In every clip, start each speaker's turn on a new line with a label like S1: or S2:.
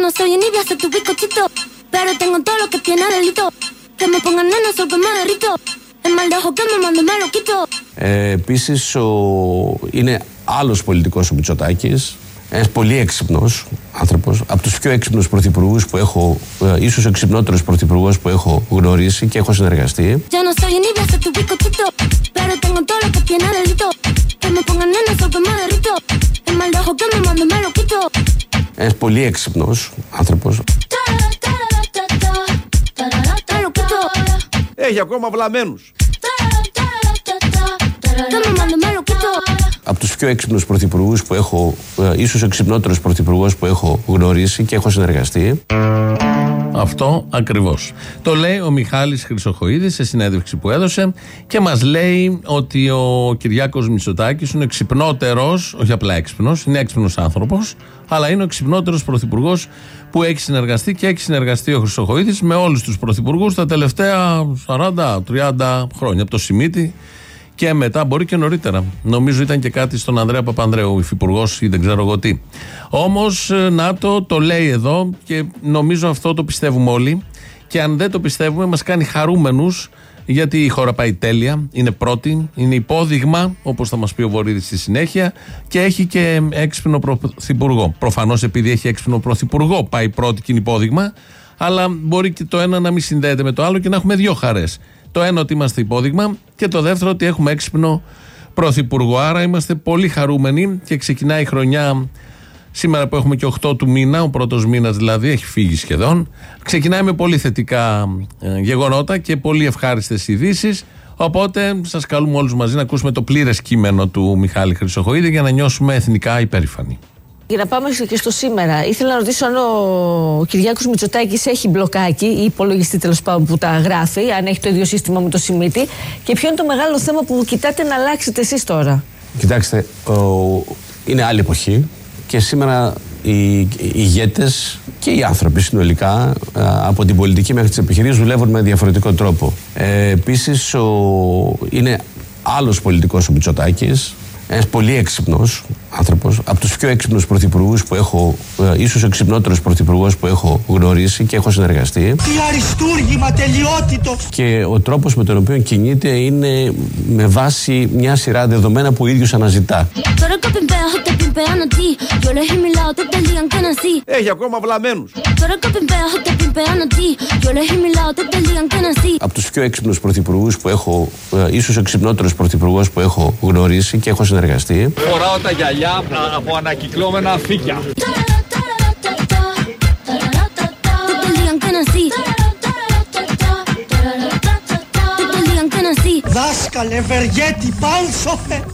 S1: no soy envidia, soy tu bizcochito. Pero tengo todo lo que tiene delito. Que me pongan nena, soy que me derrito. El mal de ojo que me mande me lo quito.
S2: Ε, Επίσης, είναι άλλος πολιτικός ο Μητσοτάκης. Ένας πολύ έξυπνος άνθρωπος. Από τους πιο έξυπνους πρωθυπουργούς που έχω, ε, ίσως εξυπνότερους πρωθυπουργούς που έχω γνωρίσει και έχω συνεργαστεί. Ένας πολύ έξυπνος άνθρωπος.
S1: Me lo quito.
S3: Έχει ακόμα βλαμμένους.
S1: Que me mande me lo quito.
S2: Από τους πιο έξυπνους πρωθυπουργούς που έχω, ε, ίσως εξυπνότερου πρωθυπουργού που έχω γνωρίσει και έχω συνεργαστεί.
S4: Αυτό ακριβώς. Το λέει ο Μιχάλης Χρυσοχοίδης σε συνέντευξη που έδωσε και μας λέει ότι ο Κυριάκος Μητσοτάκης είναι εξυπνότερο, όχι απλά έξυπνος, είναι έξυπνος άνθρωπος, αλλά είναι ο εξυπνότερο πρωθυπουργός που έχει συνεργαστεί και έχει συνεργαστεί ο Χρυσοχοίδης με όλους τους πρωθυπουργούς τα τελευταία 40-30 χρόνια. Από το Σιμίτη και μετά, μπορεί και νωρίτερα. Νομίζω ήταν και κάτι στον Ανδρέα Παπανδρέου, υφυπουργός ή δεν ξέρω εγώ τι. Όμως, να το, το λέει εδώ και νομίζω αυτό το πιστεύουμε όλοι. Και αν δεν το πιστεύουμε, μας κάνει χαρούμενους γιατί η χώρα πάει τέλεια, είναι πρώτη, είναι υπόδειγμα, όπως θα μας πει ο Βορύδης στη συνέχεια, και έχει και έξυπνο πρωθυπουργό. Προφανώς επειδή έχει έξυπνο πρωθυπουργό, πάει πρώτη και είναι υπόδειγμα, αλλά μπορεί και το ένα να μην συνδέεται με το άλλο και να έχουμε δύο χαρές. Το ένα ότι είμαστε υπόδειγμα και το δεύτερο ότι έχουμε έξυπνο πρωθυπουργό. Άρα είμαστε πολύ χαρούμενοι και ξεκινάει η χρονιά σήμερα που έχουμε και 8 του μήνα, ο πρώτος μήνας δηλαδή, έχει φύγει σχεδόν. Ξεκινάει με πολύ θετικά ε, γεγονότα και πολύ ευχάριστες ειδήσεις. Οπότε σας καλούμε όλους μαζί να ακούσουμε το πλήρες κείμενο του Μιχάλη Χρυσοχοίδη για να νιώσουμε εθνικά υπέρηφανοι.
S5: Για να πάμε και στο σήμερα, ήθελα να ρωτήσω αν ο Κυριάκος Μητσοτάκης έχει μπλοκάκι ή υπολογιστή τέλος πάντων που τα γράφει, αν έχει το ίδιο σύστημα με το Σιμίτι και ποιο είναι το μεγάλο θέμα που κοιτάτε να αλλάξετε εσείς τώρα;
S2: Κοιτάξτε, ο- είναι άλλη εποχή και σήμερα οι, οι ηγέτες και οι άνθρωποι συνολικά α, από την πολιτική μέχρι τις επιχειρήσεις δουλεύουν με διαφορετικό τρόπο. Ε, επίσης ο, είναι άλλος πολιτικός ο Μητσοτάκης, ένας πολύ έξυπνος άνθρωπος, από τους πιο έξυπνους πρωθυπουργούς που έχω, ε, ίσως εξυπνότερους πρωθυπουργούς που έχω γνωρίσει και έχω συνεργαστεί.
S6: Τι αριστούργημα τελειότητος.
S2: Και ο τρόπος με τον οποίο κινείται είναι με βάση μια σειρά δεδομένα που ο ίδιος αναζητά.
S1: Tú eres que pimpeas o te pimpean a ti. Yo elegí mi lado, te digan que nací.
S3: Έχει ακόμα βλαμμένους.
S1: Tú eres que pimpeas o te pimpean a ti. Yo elegí mi lado, te digan que nací.
S2: από τους πιο έξυπνους πρωθυπουργούς που έχω, ε, ίσως εξυπνότερους πρωθυπουργούς που έχω γνωρίσει και έχω συνεργαστεί.
S7: Φοράω τα γυαλιά από ανακυκλώμενα φύκια.
S1: Que te digan que nací. Que te digan que nací.
S6: Δάσκαλε Βεργέτη Πάνσοφε.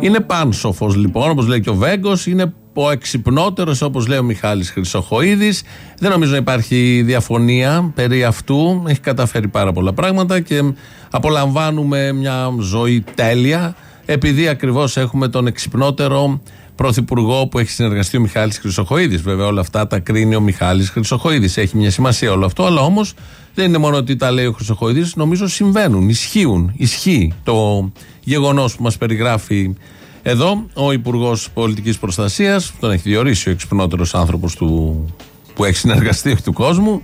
S4: Είναι πάνσοφος λοιπόν, όπως λέει και ο Βέγκος. Είναι ο εξυπνότερος, όπως λέει ο Μιχάλης Χρυσοχοίδης. Δεν νομίζω να υπάρχει διαφωνία περί αυτού. Έχει καταφέρει πάρα πολλά πράγματα και απολαμβάνουμε μια ζωή τέλεια, επειδή ακριβώς έχουμε τον εξυπνότερο πρωθυπουργό που έχει συνεργαστεί ο Μιχάλης Χρυσοχοίδης. Βέβαια, όλα αυτά τα κρίνει ο Μιχάλης Χρυσοχοίδης. Έχει μια σημασία όλο αυτό, αλλά όμως δεν είναι μόνο ότι τα λέει ο Χρυσοχοίδης, νομίζω συμβαίνουν, ισχύουν. Ισχύει το γεγονός που μας περιγράφει εδώ ο Υπουργός Πολιτικής Προστασίας, τον έχει διορίσει ο εξυπνότερος άνθρωπος του που έχει συνεργαστεί όχι του κόσμου.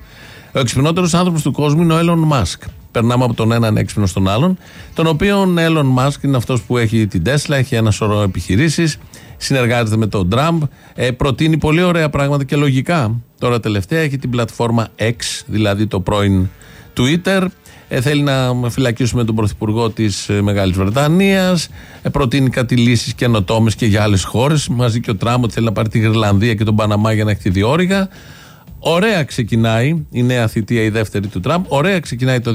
S4: Ο εξυπνότερος άνθρωπος του κόσμου είναι ο Έλλον Μάσκ. Περνάμε από τον έναν έξυπνο στον άλλον. Τον οποίο Έλλον Μάσκ είναι αυτός που έχει την Τέσλα, έχει ένα σωρό επιχειρήσεις, συνεργάζεται με τον Τραμπ, ε, προτείνει πολύ ωραία πράγματα και λογικά. Τώρα τελευταία έχει την πλατφόρμα X, δηλαδή το πρώην Twitter. Ε, θέλει να φυλακίσουμε τον Πρωθυπουργό της ε, Μεγάλης Βρετανίας. Ε, προτείνει κάτι λύσεις καινοτόμες και για άλλες χώρες. Μαζί και ο Τραμπ ότι θέλει να πάρει τη Γρυλανδία και τον Παναμά για να έχει τη διόρυγα. Ωραία ξεκινάει η νέα θητεία, η δεύτερη του Τραμπ. Ωραία ξεκινάει το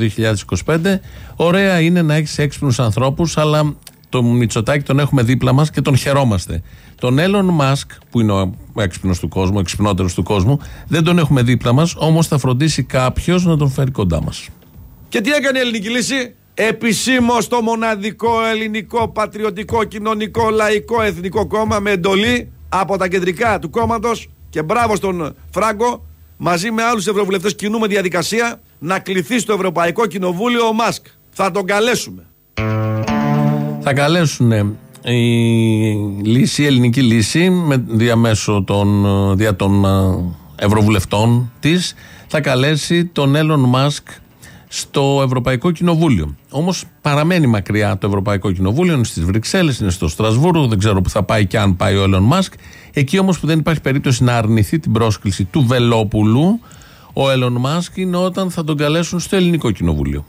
S4: 2025. Ωραία είναι να έχεις έξυπνους ανθρώπους, αλλά τον Μητσοτάκη τον έχουμε δίπλα μας και τον χαιρόμαστε. Τον Έλλον Μάσκ, που είναι ο έξυπνος του κόσμου, ο εξυπνότερος του κόσμου, δεν τον έχουμε δίπλα μας, όμως θα φροντίσει κάποιος να τον φέρει κοντά μας.
S3: Και τι έκανε η ελληνική λύση; Επισήμω το μοναδικό ελληνικό πατριωτικό κοινωνικό λαϊκό εθνικό κόμμα με εντολή από τα κεντρικά του κόμματος και μπράβο στον Φράγκο μαζί με άλλους ευρωβουλευτές κινούμε διαδικασία να κληθεί στο Ευρωπαϊκό Κοινοβούλιο ο Μάσκ. Θα τον καλέσουμε.
S4: Θα καλέσουν η λύση, η ελληνική λύση, με διαμέσω των, δια των ε, ευρωβουλευτών της, θα καλέσει τον Έλλον Μάσκ στο Ευρωπαϊκό Κοινοβούλιο. Όμως παραμένει μακριά το Ευρωπαϊκό Κοινοβούλιο, είναι στις Βρυξέλλες, είναι στο Στρασβούργο, δεν ξέρω που θα πάει και αν πάει ο Έλλον Μάσκ. Εκεί όμως που δεν υπάρχει περίπτωση να αρνηθεί την πρόσκληση του Βελόπουλου, ο Έλλον Μάσκ είναι όταν θα τον καλέσουν στο Ελληνικό Κοινοβούλιο.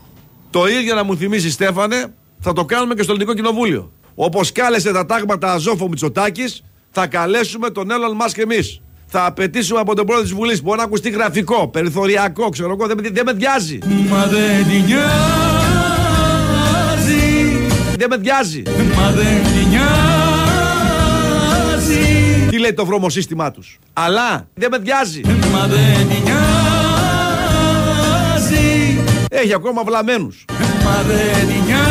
S3: Το ίδιο να μου θυμίσει, Στέφανε, θα το κάνουμε και στο Ελληνικό Κοινοβούλιο. Όπως κάλεσε τα τάγματα Αζόφο Μητσοτάκης, θα καλέσουμε τον Έλλον Μάσκ εμείς. Θα απαιτήσουμε από τον πρόεδρο της Βουλής. Μπορεί να ακουστεί γραφικό, περιθωριακό, ξέρω εγώ, δεν, δεν με διάζει.
S8: Μα δεν την νοιάζει
S3: Δεν με διάζει.
S8: Μα δεν την νοιάζει
S3: Τι λέει το βρώμο σύστημά τους. Αλλά δεν με διάζει.
S8: Μα δεν την νοιάζει
S3: Έχει ακόμα βλαμμένους.
S8: Μα δεν την νοιάζει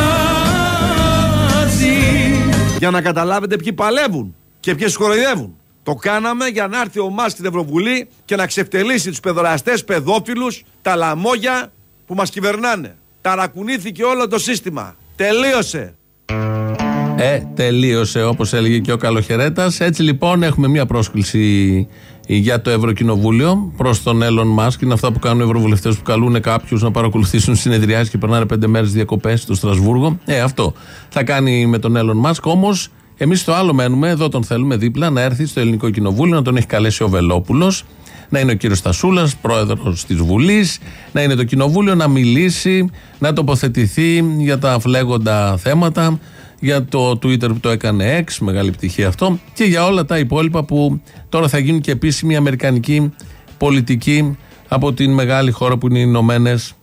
S3: Για να καταλάβετε ποιοι παλεύουν και ποιοι κοροϊδεύουν. Το κάναμε για να έρθει ο Μάσκ στην Ευρωβουλή και να ξεφτελίσει τους παιδοραστές παιδόφιλους, τα λαμόγια που μας κυβερνάνε. Ταρακουνήθηκε όλο το σύστημα. Τελείωσε.
S4: Ε, τελείωσε όπως έλεγε και ο Καλοχαιρέτας. Έτσι λοιπόν έχουμε μια πρόσκληση για το Ευρωκοινοβούλιο προς τον Έλλον Μάσκ. Είναι αυτά που κάνουν οι Ευρωβουλευτές που καλούν κάποιους να παρακολουθήσουν συνεδριάσεις και περνάνε πέντε μέρες διακοπές στο Στρασβούργο. Ε, αυτό θα κάνει με τον Έλλον Μάσκ. Όμως εμείς στο άλλο μένουμε, εδώ τον θέλουμε δίπλα να έρθει στο Ελληνικό Κοινοβούλιο, να τον έχει καλέσει ο Βελόπουλος, να είναι ο κύριος Στασούλας, πρόεδρος της Βουλής, να είναι το Κοινοβούλιο, να μιλήσει, να τοποθετηθεί για τα φλέγοντα θέματα, για το Twitter που το έκανε X, μεγάλη πτυχία αυτό, και για όλα τα υπόλοιπα που τώρα θα γίνουν και επίσημη αμερικανική πολιτική από την μεγάλη χώρα που είναι οι Ηνωμένες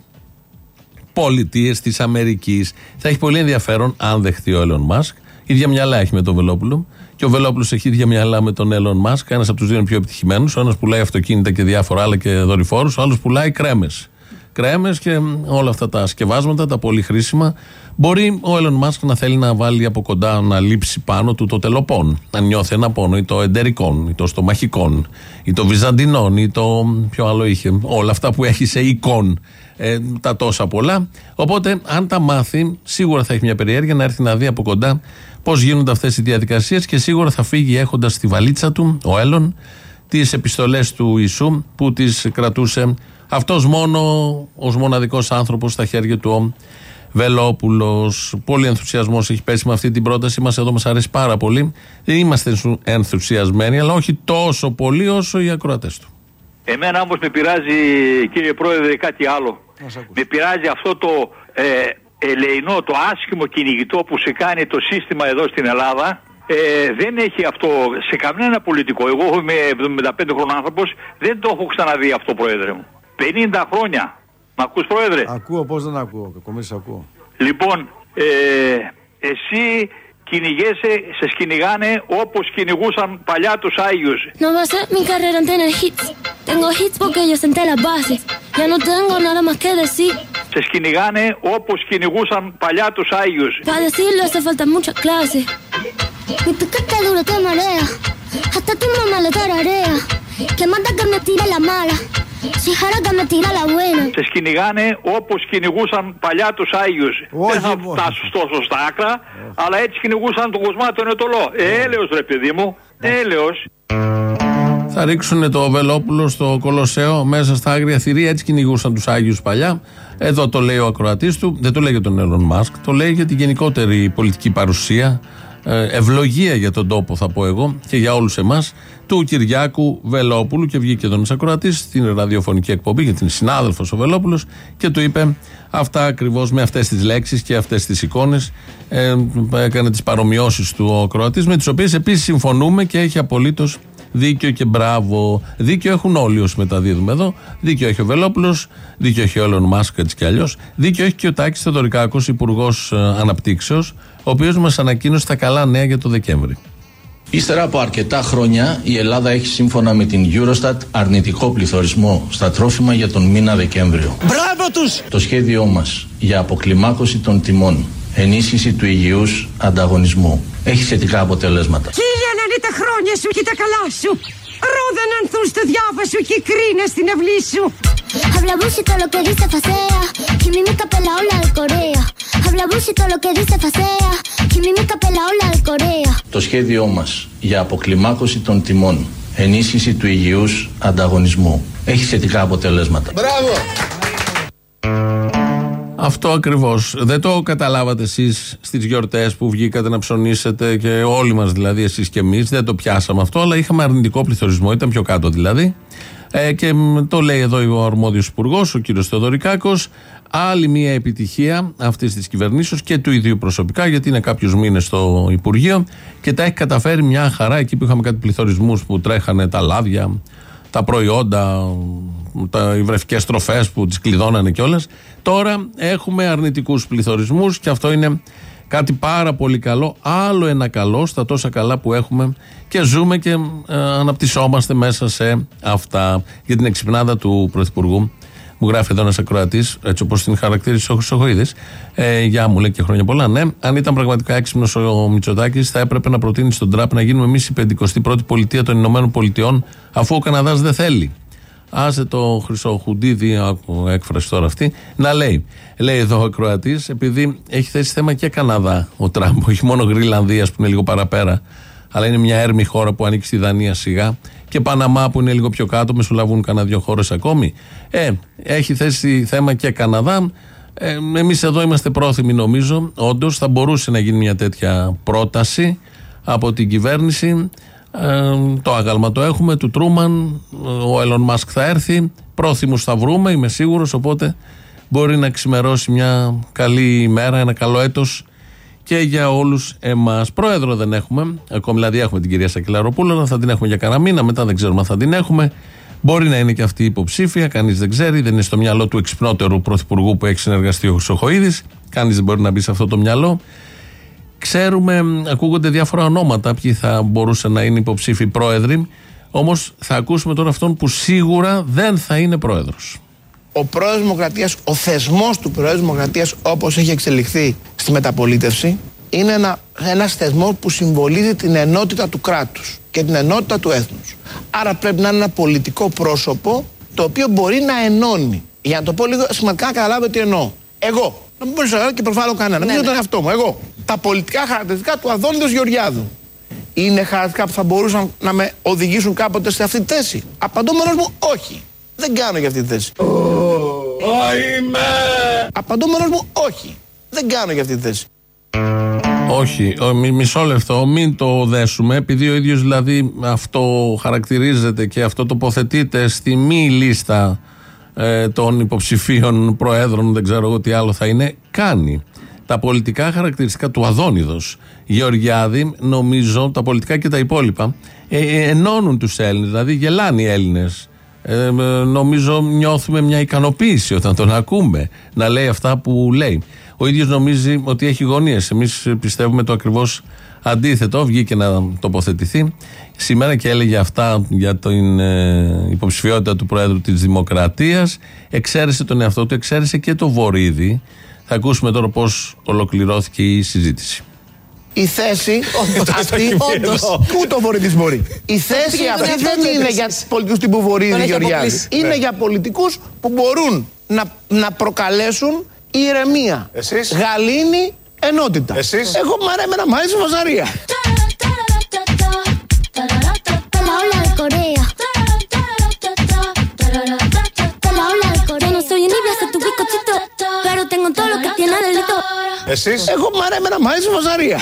S4: Πολιτείες της Αμερικής. Θα έχει πολύ ενδιαφέρον αν δεχτεί ο Έλλον Μάσκ. Ίδια μυαλά έχει με τον Βελόπουλο. Και ο Βελόπουλος έχει ίδια μυαλά με τον Έλλον Μάσκ. Ένας από τους δύο είναι πιο επιτυχημένους. Ο ένας πουλάει αυτοκίνητα και διάφορα άλλα και δορυφόρους. Ο άλλος πουλάει κρέμες. Κρέμες και όλα αυτά τα σκευάσματα, τα πολύ χρήσιμα. Μπορεί ο Έλλον Μάσκ να θέλει να βάλει από κοντά, να λείψει πάνω του το τελοπών. Να νιώθει ένα πόνο, ή το εντερικών, ή το στομαχικών, ή το βυζαντινών, ή το. Ποιο άλλο είχε. Όλα αυτά που έχει σε εικόν. Ε, τα τόσα πολλά. Οπότε, αν τα μάθει, σίγουρα θα έχει μια περιέργεια να έρθει να δει από κοντά πώς γίνονται αυτές οι διαδικασίες και σίγουρα θα φύγει έχοντας στη βαλίτσα του, ο Έλλον, τις επιστολές του Ιησού που τις κρατούσε αυτός μόνο ως μοναδικός άνθρωπος στα χέρια του ο Βελόπουλος. Πολύ ενθουσιασμός έχει πέσει με αυτή την πρόταση. Μας εδώ μας αρέσει πάρα πολύ. Δεν είμαστε ενθουσιασμένοι, αλλά όχι τόσο πολύ όσο οι ακροατές του.
S9: Εμένα όμως με πειράζει κύριε Πρόεδρε κάτι άλλο. Με πειράζει αυτό το ε, ελεηνό, το άσχημο κυνηγητό που σε κάνει το σύστημα εδώ στην Ελλάδα. Ε, δεν έχει αυτό σε κανένα πολιτικό. Εγώ είμαι 75 χρονών άνθρωπος, δεν το έχω ξαναδεί αυτό Πρόεδρε μου. 50 χρόνια. Μ' ακούς Πρόεδρε;
S3: Ακούω, πώς δεν ακούω. Κακομίρι, ακούω.
S9: Λοιπόν, ε, εσύ κυνηγέσαι, σε κυνηγάνε όπως κυνηγούσαν παλιά τους Άγιους.
S1: No va a ser mi carrera en tener hits. Tengo hits porque yo senté las bases. Ya no tengo nada más que decir.
S9: Σε κυνηγάνε όπως κυνηγούσαν παλιά τους Άγιους.
S1: Para decirlo hace falta mucha clase. Mi piquete duro te marea. Hasta tu mamá le tararea. Que manda que me tire la mala. Si jara que me tira la buena.
S9: Σε κυνηγάνε όπως κυνηγούσαν παλιά τους Άγιους.
S3: Όχι,
S9: Δεν θα
S3: όχι.
S9: φτάσω τόσο στα άκρα, αλλά έτσι κυνηγούσαν τον κοσμά τον Ετωλό. Ε, έλεος ρε παιδί μου, έλεος.
S4: Θα ρίξουν το Βελόπουλο στο Κολοσσέο μέσα στα άγρια θηρία. Έτσι κυνηγούσαν τους Άγιους παλιά. Εδώ το λέει ο ακροατής του. Δεν το λέει για τον Έλλον Μάσκ. Το λέει για την γενικότερη πολιτική παρουσία. Ε, Ευλογία για τον τόπο, θα πω εγώ, και για όλους εμάς, του Κυριάκου Βελόπουλου. Και βγήκε εδώ ένας ακροατής στην ραδιοφωνική εκπομπή, γιατί είναι συνάδελφος ο Βελόπουλος, και του είπε αυτά ακριβώς με αυτές τις λέξεις και αυτές τις εικόνες. Ε, έκανε τις παρομοιώσεις του ο ακροατής, με τις οποίες επίσης συμφωνούμε και έχει απολύτως Δίκιο και μπράβο. Δίκιο έχουν όλοι όσοι μεταδίδουμε εδώ. Δίκιο έχει ο Βελόπουλος, δίκιο έχει ο Έλλον Μάσκ έτσι κι αλλιώς. Δίκιο έχει και ο Τάκης Θεοδωρικάκος, Υπουργός Αναπτύξεως, ο οποίος μας ανακοίνωσε τα καλά νέα για το Δεκέμβρη.
S10: Ύστερα από αρκετά χρόνια η Ελλάδα έχει σύμφωνα με την Eurostat αρνητικό πληθωρισμό στα τρόφιμα για τον μήνα Δεκέμβριο.
S6: Μπράβο τους!
S10: Το σχέδιό μας για αποκλιμάκωση των τιμών, ενίσχυση του υγιούς ανταγωνισμού έχει θετικά αποτελέσματα.
S11: Χίλια να είναι τα χρόνια σου και τα καλά σου. Ρόδα να ανθούν στο διάβα σου και κρίνα στην αυλή σου.
S1: Habla bullshit todo lo que dice facea. Y mi mica pela ola de Corea. Habla Habla bus y todo lo que dice facea. Y mímica pela ola de Corea.
S10: Το σχέδιό μας για αποκλιμάκωση των τιμών, ενίσχυση του υγιούς ανταγωνισμού, έχει θετικά αποτελέσματα.
S12: Μπράβο!
S4: Αυτό ακριβώς. Δεν το καταλάβατε εσείς στις γιορτές που βγήκατε να ψωνίσετε και όλοι μας δηλαδή, εσείς και εμείς. Δεν το πιάσαμε αυτό, αλλά είχαμε αρνητικό πληθωρισμό. Ήταν πιο κάτω δηλαδή. Ε, και μ, το λέει εδώ ο αρμόδιος υπουργός, ο κύριος Θεοδωρικάκος. Άλλη μια επιτυχία αυτής της κυβερνήσεως και του ίδιου προσωπικά, γιατί είναι κάποιους μήνες στο Υπουργείο και τα έχει καταφέρει μια χαρά εκεί που είχαμε κάτι πληθωρισμούς που τρέχανε τα λάδια, τα προϊόντα, τα, οι βρεφικές τροφέ που τις κλειδώνανε κιόλας. Τώρα έχουμε αρνητικούς πληθωρισμούς και αυτό είναι κάτι πάρα πολύ καλό. Άλλο ένα καλό στα τόσα καλά που έχουμε και ζούμε και ε, αναπτυσσόμαστε μέσα σε αυτά. Για την εξυπνάδα του Πρωθυπουργού, μου γράφει εδώ ένας ακροατής, έτσι όπως την χαρακτήρισε ο Χρυσοχοίδης. Ε, γεια μου λέει και χρόνια πολλά. Ναι, αν ήταν πραγματικά έξυπνος ο Μητσοτάκης, θα έπρεπε να προτείνει στον Τραπ να γίνουμε εμείς η 51η πολιτεία των Ηνωμένων Πολιτειών, αφού ο Καναδάς δεν θέλει. Άσε το Χρυσοχουντίδη, άκου έκφραση τώρα αυτή, να λέει. Λέει εδώ ο Κροατής, επειδή έχει θέσει θέμα και Καναδά ο Τραμπ, όχι μόνο Γρυλανδία που είναι λίγο παραπέρα, αλλά είναι μια έρμη χώρα που ανήκει στη Δανία σιγά, και Παναμά που είναι λίγο πιο κάτω, μεσολαβούν κανένα δύο χώρες ακόμη. Ε, έχει θέσει θέμα και Καναδά. Ε, Εμείς εδώ είμαστε πρόθυμοι, νομίζω. Όντως θα μπορούσε να γίνει μια τέτοια πρόταση από την κυβέρνηση. Ε, το άγαλμα το έχουμε του Τρούμαν. Ο Έλλον Μάσκ θα έρθει. Πρόθυμους θα βρούμε, είμαι σίγουρος. Οπότε μπορεί να ξημερώσει μια καλή ημέρα, ένα καλό έτος και για όλους εμάς. Πρόεδρο δεν έχουμε. Ακόμη δηλαδή έχουμε την κυρία Σακελαροπούλου, αλλά θα την έχουμε για κανένα μήνα. Μετά δεν ξέρουμε αν θα την έχουμε. Μπορεί να είναι και αυτή η υποψήφια, κανείς δεν ξέρει. Δεν είναι στο μυαλό του εξυπνότερου πρωθυπουργού που έχει συνεργαστεί ο Χρυσοχοίδης. Κανείς δεν μπορεί να μπει σε αυτό το μυαλό. Ξέρουμε, ακούγονται διάφορα ονόματα ποιοι θα μπορούσαν να είναι υποψήφοι πρόεδροι. Όμως θα ακούσουμε τώρα αυτόν που σίγουρα δεν θα είναι πρόεδρος.
S12: Ο πρόεδρος Δημοκρατίας, ο θεσμός του πρόεδρου Δημοκρατίας όπως έχει εξελιχθεί στη μεταπολίτευση είναι ένα, ένας θεσμός που συμβολίζει την ενότητα του κράτους και την ενότητα του έθνους. Άρα πρέπει να είναι ένα πολιτικό πρόσωπο το οποίο μπορεί να ενώνει. Για να το πω λίγο σημαντικά να καταλάβετε τι εννοώ. Εγώ, να μην μπορείς να και προσβάλλω κανένα, να μην τον εαυτό μου. Εγώ. Τα πολιτικά χαρακτηριστικά του Αδόνιδος Γεωργιάδου. Είναι χαρακτηριστικά που θα μπορούσαν να με οδηγήσουν κάποτε σε αυτή τη θέση. Απαντώ μόνος μου όχι. Δεν κάνω για αυτή τη θέση. Απαντώ μόνος μου όχι. Δεν κάνω για αυτή τη θέση.
S4: Όχι, ο, μι- μισό λεπτό, μην το δέσουμε, επειδή ο ίδιος δηλαδή αυτό χαρακτηρίζεται και αυτό τοποθετείται στη μη λίστα ε, των υποψηφίων προέδρων, δεν ξέρω εγώ τι άλλο θα είναι, κάνει. Τα πολιτικά χαρακτηριστικά του Αδόνιδος Γεωργιάδη, νομίζω, τα πολιτικά και τα υπόλοιπα, ε, ε, ενώνουν τους Έλληνες, δηλαδή γελάνε οι Έλληνες. Ε, ε, νομίζω νιώθουμε μια ικανοποίηση όταν τον ακούμε να λέει αυτά που λέει. Ο ίδιος νομίζει ότι έχει γωνίες. Εμείς πιστεύουμε το ακριβώς αντίθετο. Βγήκε να τοποθετηθεί σήμερα και έλεγε αυτά για την ε, υποψηφιότητα του Πρόεδρου της Δημοκρατίας. Εξαίρεσε τον εαυτό του, εξαίρεσε και το Βορύδη. Θα ακούσουμε τώρα πώς ολοκληρώθηκε η συζήτηση.
S12: Η θέση αυτή. Πού το βορρή μπορεί; Η θέση
S5: πήγε τον
S12: αυτή
S5: εαυτό
S12: δεν
S5: του
S12: είναι
S5: επίσης.
S12: για πολιτικούς τύπου
S5: Τον
S12: Βορύδη
S5: έχει
S12: Γεωργιάδη.
S5: αποκλείσει.
S12: Είναι
S5: Ναι.
S12: για πολιτικούς που μπορούν να, να προκαλέσουν ηρεμία.
S13: Εσείς;
S12: Γαλήνη ενότητα.
S13: Εσείς;
S12: Εγώ μ' αρέσει να μ' αρέσει η φασαρία.
S1: La ola de Corea. La ola de Corea. Yo no soy envidia, soy tu bizcochito. Pero tengo todo lo que tiene delito.
S13: Εσείς;
S12: Εγώ μ' αρέσει να μ' αρέσει η φασαρία.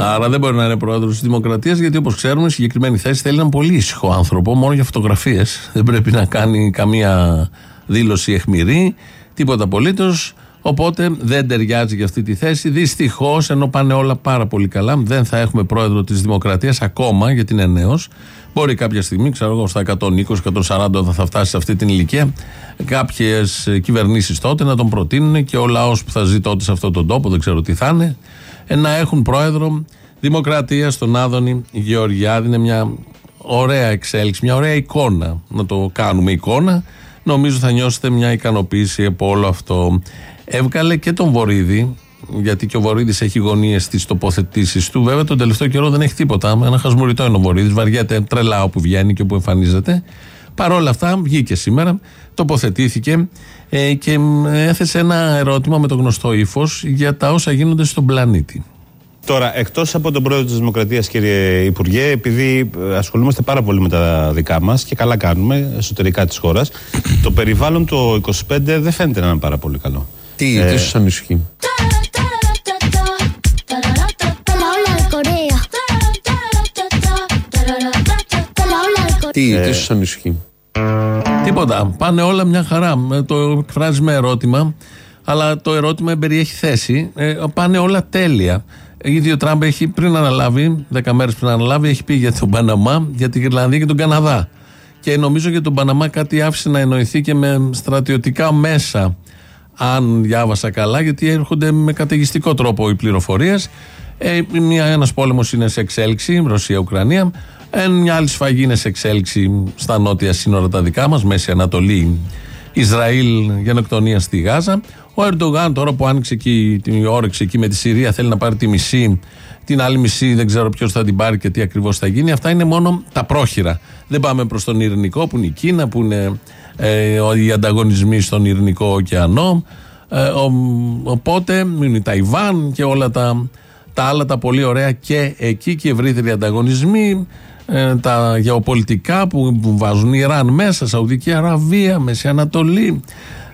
S4: Άρα δεν μπορεί να είναι πρόεδρος της Δημοκρατίας, γιατί όπως ξέρουμε, η συγκεκριμένη θέση θέλει έναν πολύ ήσυχο άνθρωπο, μόνο για φωτογραφίες. Δεν πρέπει να κάνει καμία δήλωση εχμηρή, τίποτα απολύτως. Οπότε δεν ταιριάζει για αυτή τη θέση. Δυστυχώς, ενώ πάνε όλα πάρα πολύ καλά, δεν θα έχουμε πρόεδρο της Δημοκρατίας ακόμα, γιατί είναι νέος. Μπορεί κάποια στιγμή, ξέρω εγώ, στα 120-140 όταν θα φτάσει σε αυτή την ηλικία, κάποιες κυβερνήσεις τότε να τον προτείνουν και ο λαός που θα ζει τότε σε αυτόν τον τόπο, δεν ξέρω τι θα είναι, ε, να έχουν πρόεδρο Δημοκρατία στον Άδωνη Γεωργιάδη. Είναι μια ωραία εξέλιξη, μια ωραία εικόνα. Να το κάνουμε εικόνα. Νομίζω θα νιώσετε μια ικανοποίηση από όλο αυτό. Έβγαλε και τον Βορύδη, γιατί και ο Βορύδης έχει γωνίες στις τοποθετήσεις του. Βέβαια, τον τελευταίο καιρό δεν έχει τίποτα. Ένα χασμουριτό είναι ο Βορύδης. Βαριέται τρελά όπου βγαίνει και όπου εμφανίζεται. Παρ' όλα αυτά, βγήκε σήμερα, τοποθετήθηκε ε, και μ, έθεσε ένα ερώτημα με το γνωστό ύφος για τα όσα γίνονται στον πλανήτη.
S14: Τώρα, εκτός από τον πρόεδρο της Δημοκρατίας, κύριε Υπουργέ, επειδή ε, ασχολούμαστε πάρα πολύ με τα δικά μας και καλά κάνουμε εσωτερικά της χώρας, το περιβάλλον το 25 δεν φαίνεται να είναι πάρα πολύ καλό.
S15: Τι,
S14: Ε,
S15: τι σα ανησυχεί.
S1: La ola de Corea. La ola de Corea.
S15: Τι,
S14: Ε,
S15: τι σα ανησυχεί.
S4: Τίποτα. Πάνε όλα μια χαρά. Με Το εκφράζει με ερώτημα, αλλά το ερώτημα περιέχει θέση. Ε, πάνε όλα τέλεια. Ήδη ο Τραμπ έχει πριν αναλάβει, 10 μέρες πριν αναλάβει, έχει πει για τον Παναμά, για την Ιρλανδία και τον Καναδά. Και νομίζω για τον Παναμά κάτι άφησε να εννοηθεί και με στρατιωτικά μέσα. Αν διάβασα καλά, γιατί έρχονται με καταιγιστικό τρόπο οι πληροφορίες. Ε, Ένας πόλεμος είναι σε εξέλιξη, Ρωσία-Ουκρανία. Ε, μια άλλη σφαγή είναι σε εξέλιξη στα νότια σύνορα τα δικά μας, Μέση Ανατολή, Ισραήλ, γενοκτονία στη Γάζα. Ο Ερντογάν, τώρα που άνοιξε εκεί την όρεξη εκεί με τη Συρία, θέλει να πάρει τη μισή. Την άλλη μισή δεν ξέρω ποιος θα την πάρει και τι ακριβώς θα γίνει. Αυτά είναι μόνο τα πρόχειρα. Δεν πάμε προς τον Ειρηνικό που είναι η Κίνα, που είναι ε, οι ανταγωνισμοί στον Ειρηνικό ωκεανό. Ε, ο, οπότε είναι η Ταϊβάν και όλα τα, τα άλλα τα πολύ ωραία και εκεί και οι ευρύτεροι ανταγωνισμοί. ε, τα γεωπολιτικά που, που βάζουν Ιράν μέσα, Σαουδική Αραβία, Μέση Ανατολή,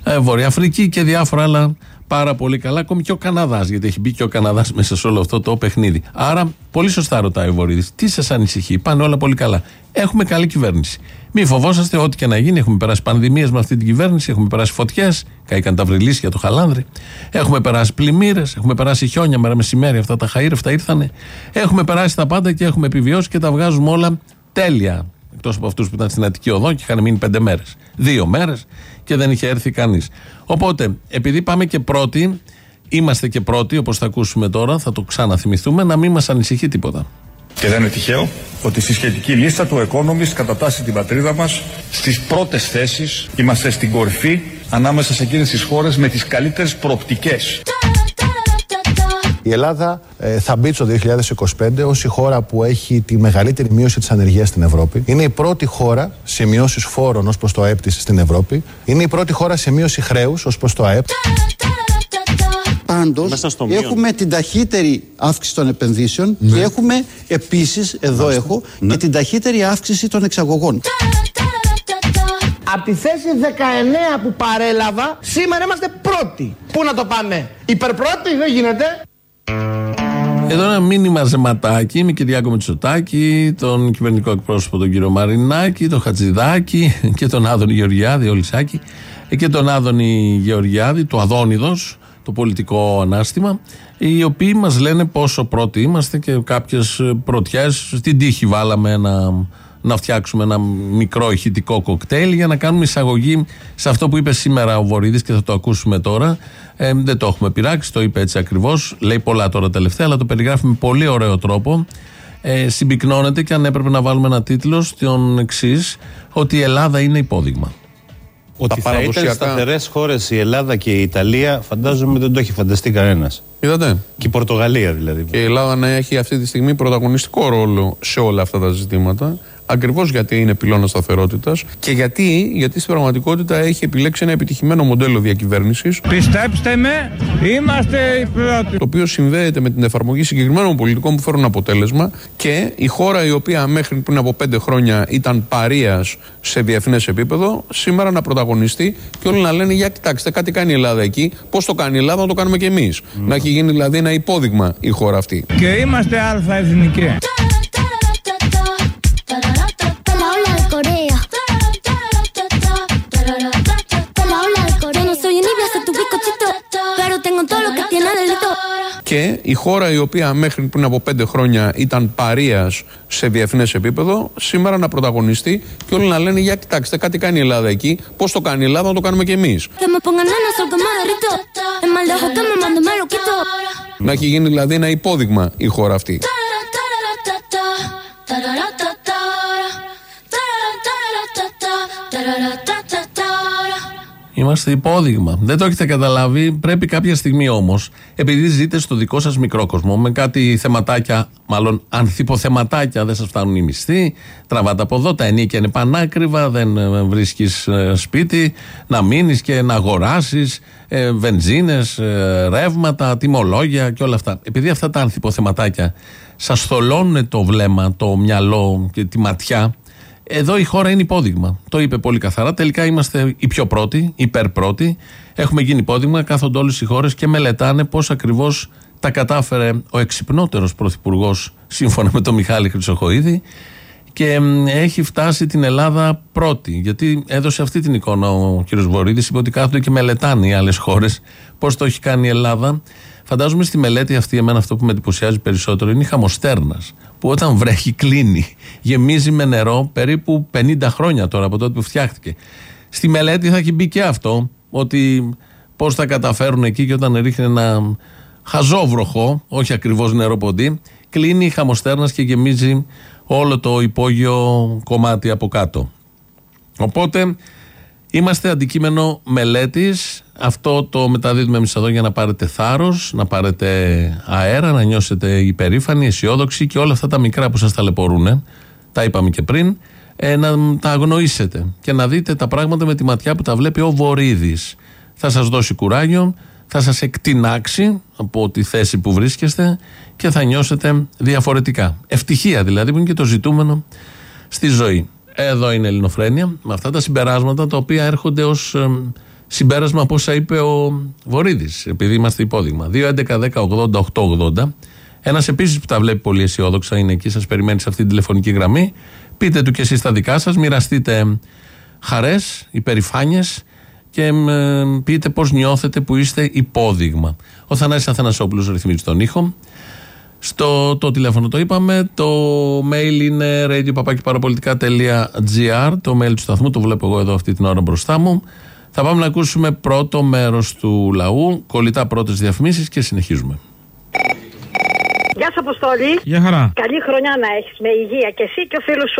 S4: ε, Βόρεια Αφρική και διάφορα άλλα πάρα πολύ καλά. Ακόμη και ο Καναδάς, γιατί έχει μπει και ο Καναδάς μέσα σε όλο αυτό το παιχνίδι. Άρα, πολύ σωστά ρωτάει ο Βορύδης, τι σας ανησυχεί, πάνε όλα πολύ καλά. Έχουμε καλή κυβέρνηση. Μην φοβόσαστε, ό,τι και να γίνει. Έχουμε περάσει πανδημίες με αυτή την κυβέρνηση, έχουμε περάσει φωτιές, καήκαν τα βρυλίσια το χαλάνδρι. Έχουμε περάσει πλημμύρες, έχουμε περάσει χιόνια μέρα μεσημέρι, αυτά τα χαΐρευτα ήρθανε. Έχουμε περάσει τα πάντα και έχουμε επιβιώσει και τα βγάζουμε όλα τέλεια. Εκτός από αυτούς που ήταν στην Αττική Οδό και είχαν μείνει πέντε μέρες. Δύο μέρες και δεν είχε έρθει κανείς. Οπότε, επειδή πάμε και πρώτοι, είμαστε και πρώτοι, όπως θα ακούσουμε τώρα, θα το ξαναθυμηθούμε, να μην μας ανησυχεί τίποτα.
S16: Και δεν είναι τυχαίο ότι στη σχετική λίστα του Economist κατατάσσει την πατρίδα μας στις πρώτες θέσεις. Είμαστε στην κορυφή ανάμεσα σε εκείνες τις χώρες με τις καλύτερες προοπτικές.
S17: Η Ελλάδα ε, θα μπει το 2025 ως η χώρα που έχει τη μεγαλύτερη μείωση της ανεργίας στην Ευρώπη. Είναι η πρώτη χώρα σε μειώσεις φόρων ως προς το ΑΕΠ της στην Ευρώπη. Είναι η πρώτη χώρα σε μείωση χρέους ως προς το ΑΕΠ.
S18: Πάντως
S17: Μέσα στο μείον.
S18: έχουμε την ταχύτερη αύξηση των επενδύσεων
S17: Ναι.
S18: και έχουμε επίσης, εδώ έχω, και την ταχύτερη αύξηση των εξαγωγών.
S12: Από τη θέση 19 που παρέλαβα, σήμερα είμαστε πρώτοι. Πού να το πάμε, υπερπρώτη δεν γίνεται.
S4: Εδώ ένα μήνυμα ζεματάκι με Κυριάκο Μητσοτάκη, τον κυβερνητικό εκπρόσωπο τον κύριο Μαρινάκη, τον Χατζηδάκη και τον Άδωνη Γεωργιάδη, ο Λυσάκη, ε, και τον Άδωνη Γεωργιάδη, το Αδόνιδος, το πολιτικό ανάστημα, οι οποίοι μας λένε πόσο πρώτοι είμαστε και κάποιες ε, πρωτιές. Στην τύχη βάλαμε ένα, να φτιάξουμε ένα μικρό ηχητικό κοκτέιλ για να κάνουμε εισαγωγή σε αυτό που είπε σήμερα ο Βορύδης και θα το ακούσουμε τώρα. Ε, δεν το έχουμε πειράξει, το είπε έτσι ακριβώς. Λέει πολλά τώρα τελευταία, αλλά το περιγράφει με πολύ ωραίο τρόπο. Ε, συμπυκνώνεται και αν έπρεπε να βάλουμε ένα τίτλο στον εξής, ότι η Ελλάδα είναι υπόδειγμα.
S14: Ότι θα ήταν σταθερές χώρες η Ελλάδα και η Ιταλία, φαντάζομαι δεν το έχει φανταστεί κανένας.
S15: Είδατε.
S14: Και η Πορτογαλία δηλαδή.
S15: Και η Ελλάδα να έχει αυτή τη στιγμή πρωταγωνιστικό ρόλο σε όλα αυτά τα ζητήματα. Ακριβώς γιατί είναι πυλώνας σταθερότητας και γιατί, γιατί στην πραγματικότητα έχει επιλέξει ένα επιτυχημένο μοντέλο διακυβέρνησης.
S19: Πιστέψτε με, είμαστε οι πρώτοι.
S15: Το οποίο συνδέεται με την εφαρμογή συγκεκριμένων πολιτικών που φέρουν αποτέλεσμα και η χώρα η οποία μέχρι πριν από πέντε χρόνια ήταν παρεία σε διεθνές επίπεδο, σήμερα να πρωταγωνιστεί και όλοι να λένε: Για κοιτάξτε, κάτι κάνει η Ελλάδα εκεί. Πώς το κάνει η Ελλάδα, να το κάνουμε κι εμείς. Να έχει γίνει δηλαδή ένα υπόδειγμα η χώρα αυτή.
S19: Και είμαστε αλφα
S15: Και η χώρα η οποία μέχρι πριν από πέντε χρόνια ήταν παρεία σε διεθνέ επίπεδο, σήμερα να πρωταγωνιστεί και όλοι να λένε: Για κοιτάξτε, κάτι κάνει η Ελλάδα εκεί. Πώ το κάνει η Ελλάδα, να το κάνουμε κι εμεί.
S1: Que me pongan nenas algo más derrito. Es más lejos que me mando me lo quito.
S15: Να έχει γίνει δηλαδή ένα υπόδειγμα η χώρα αυτή.
S4: Είμαστε υπόδειγμα. Δεν το έχετε καταλάβει. Πρέπει κάποια στιγμή όμως, επειδή ζείτε στο δικό σας μικρό κόσμο, με κάτι θεματάκια, μάλλον ανθυποθεματάκια, δεν σας φτάνουν οι μισθοί, τραβάτε από εδώ, τα ενίκια είναι πανάκριβα, δεν βρίσκεις σπίτι, να μείνεις και να αγοράσεις ε, βενζίνες, ε, ρεύματα, τιμολόγια και όλα αυτά. Επειδή αυτά τα ανθυποθεματάκια σας θολώνουν το βλέμμα, το μυαλό και τη ματιά, εδώ η χώρα είναι υπόδειγμα. Το είπε πολύ καθαρά. Τελικά είμαστε οι πιο πρώτοι, υπερπρώοι. Έχουμε γίνει υπόδειγμα. Κάθονται όλες οι χώρες και μελετάνε πώς ακριβώς τα κατάφερε ο εξυπνότερος πρωθυπουργός, σύμφωνα με τον Μιχάλη Χρυσοχοίδη, και έχει φτάσει την Ελλάδα πρώτη. Γιατί έδωσε αυτή την εικόνα ο κ. Βορύδης, είπε ότι κάθονται και μελετάνε οι άλλες χώρες πώς το έχει κάνει η Ελλάδα. Φαντάζομαι στη μελέτη αυτή, εμένα αυτό που με εντυπωσιάζει περισσότερο είναι η χαμοστέρνας. Που όταν βρέχει, κλείνει. Γεμίζει με νερό περίπου 50 χρόνια τώρα από τότε που φτιάχτηκε. Στη μελέτη θα έχει μπει και αυτό, ότι πώς θα καταφέρουν εκεί και όταν ρίχνει ένα χαζόβροχο, όχι ακριβώς νεροποντή, κλείνει η χαμοστέρνας και γεμίζει όλο το υπόγειο κομμάτι από κάτω. Οπότε είμαστε αντικείμενο μελέτης αυτό το μεταδίδουμε εμείς εδώ για να πάρετε θάρρος, να πάρετε αέρα, να νιώσετε υπερήφανοι, αισιόδοξοι και όλα αυτά τα μικρά που σας ταλαιπωρούν. Τα είπαμε και πριν. Ε, να τα αγνοήσετε και να δείτε τα πράγματα με τη ματιά που τα βλέπει ο Βορύδης. Θα σας δώσει κουράγιο, θα σας εκτινάξει από τη θέση που βρίσκεστε και θα νιώσετε διαφορετικά. Ευτυχία δηλαδή που είναι και το ζητούμενο στη ζωή. Εδώ είναι η Ελληνοφρένεια με αυτά τα συμπεράσματα τα οποία έρχονται ως συμπέρασμα από όσα είπε ο Βορύδης, επειδή είμαστε υπόδειγμα. 2.11.10.80.880. Ένας επίσης που τα βλέπει πολύ αισιόδοξα είναι εκεί, σας περιμένει σε αυτή την τηλεφωνική γραμμή. Πείτε του και εσείς τα δικά σας, μοιραστείτε χαρές, υπερηφάνειες και πείτε πώς νιώθετε που είστε υπόδειγμα. Ο Θανάσης Αθανασόπουλος ρυθμίζει τον ήχο. Στο το τηλέφωνο το είπαμε. Το mail είναι radio.parapolitica.gr. Το mail του σταθμού το βλέπω εγώ εδώ αυτή την ώρα μπροστά μου. Θα πάμε να ακούσουμε πρώτο μέρος του λαού, κολλητά πρώτες διαφημίσεις και συνεχίζουμε.
S20: Γεια σα, Αποστόλη.
S8: Γεια χαρά.
S20: Καλή χρονιά να έχεις με υγεία και εσύ και ο φίλος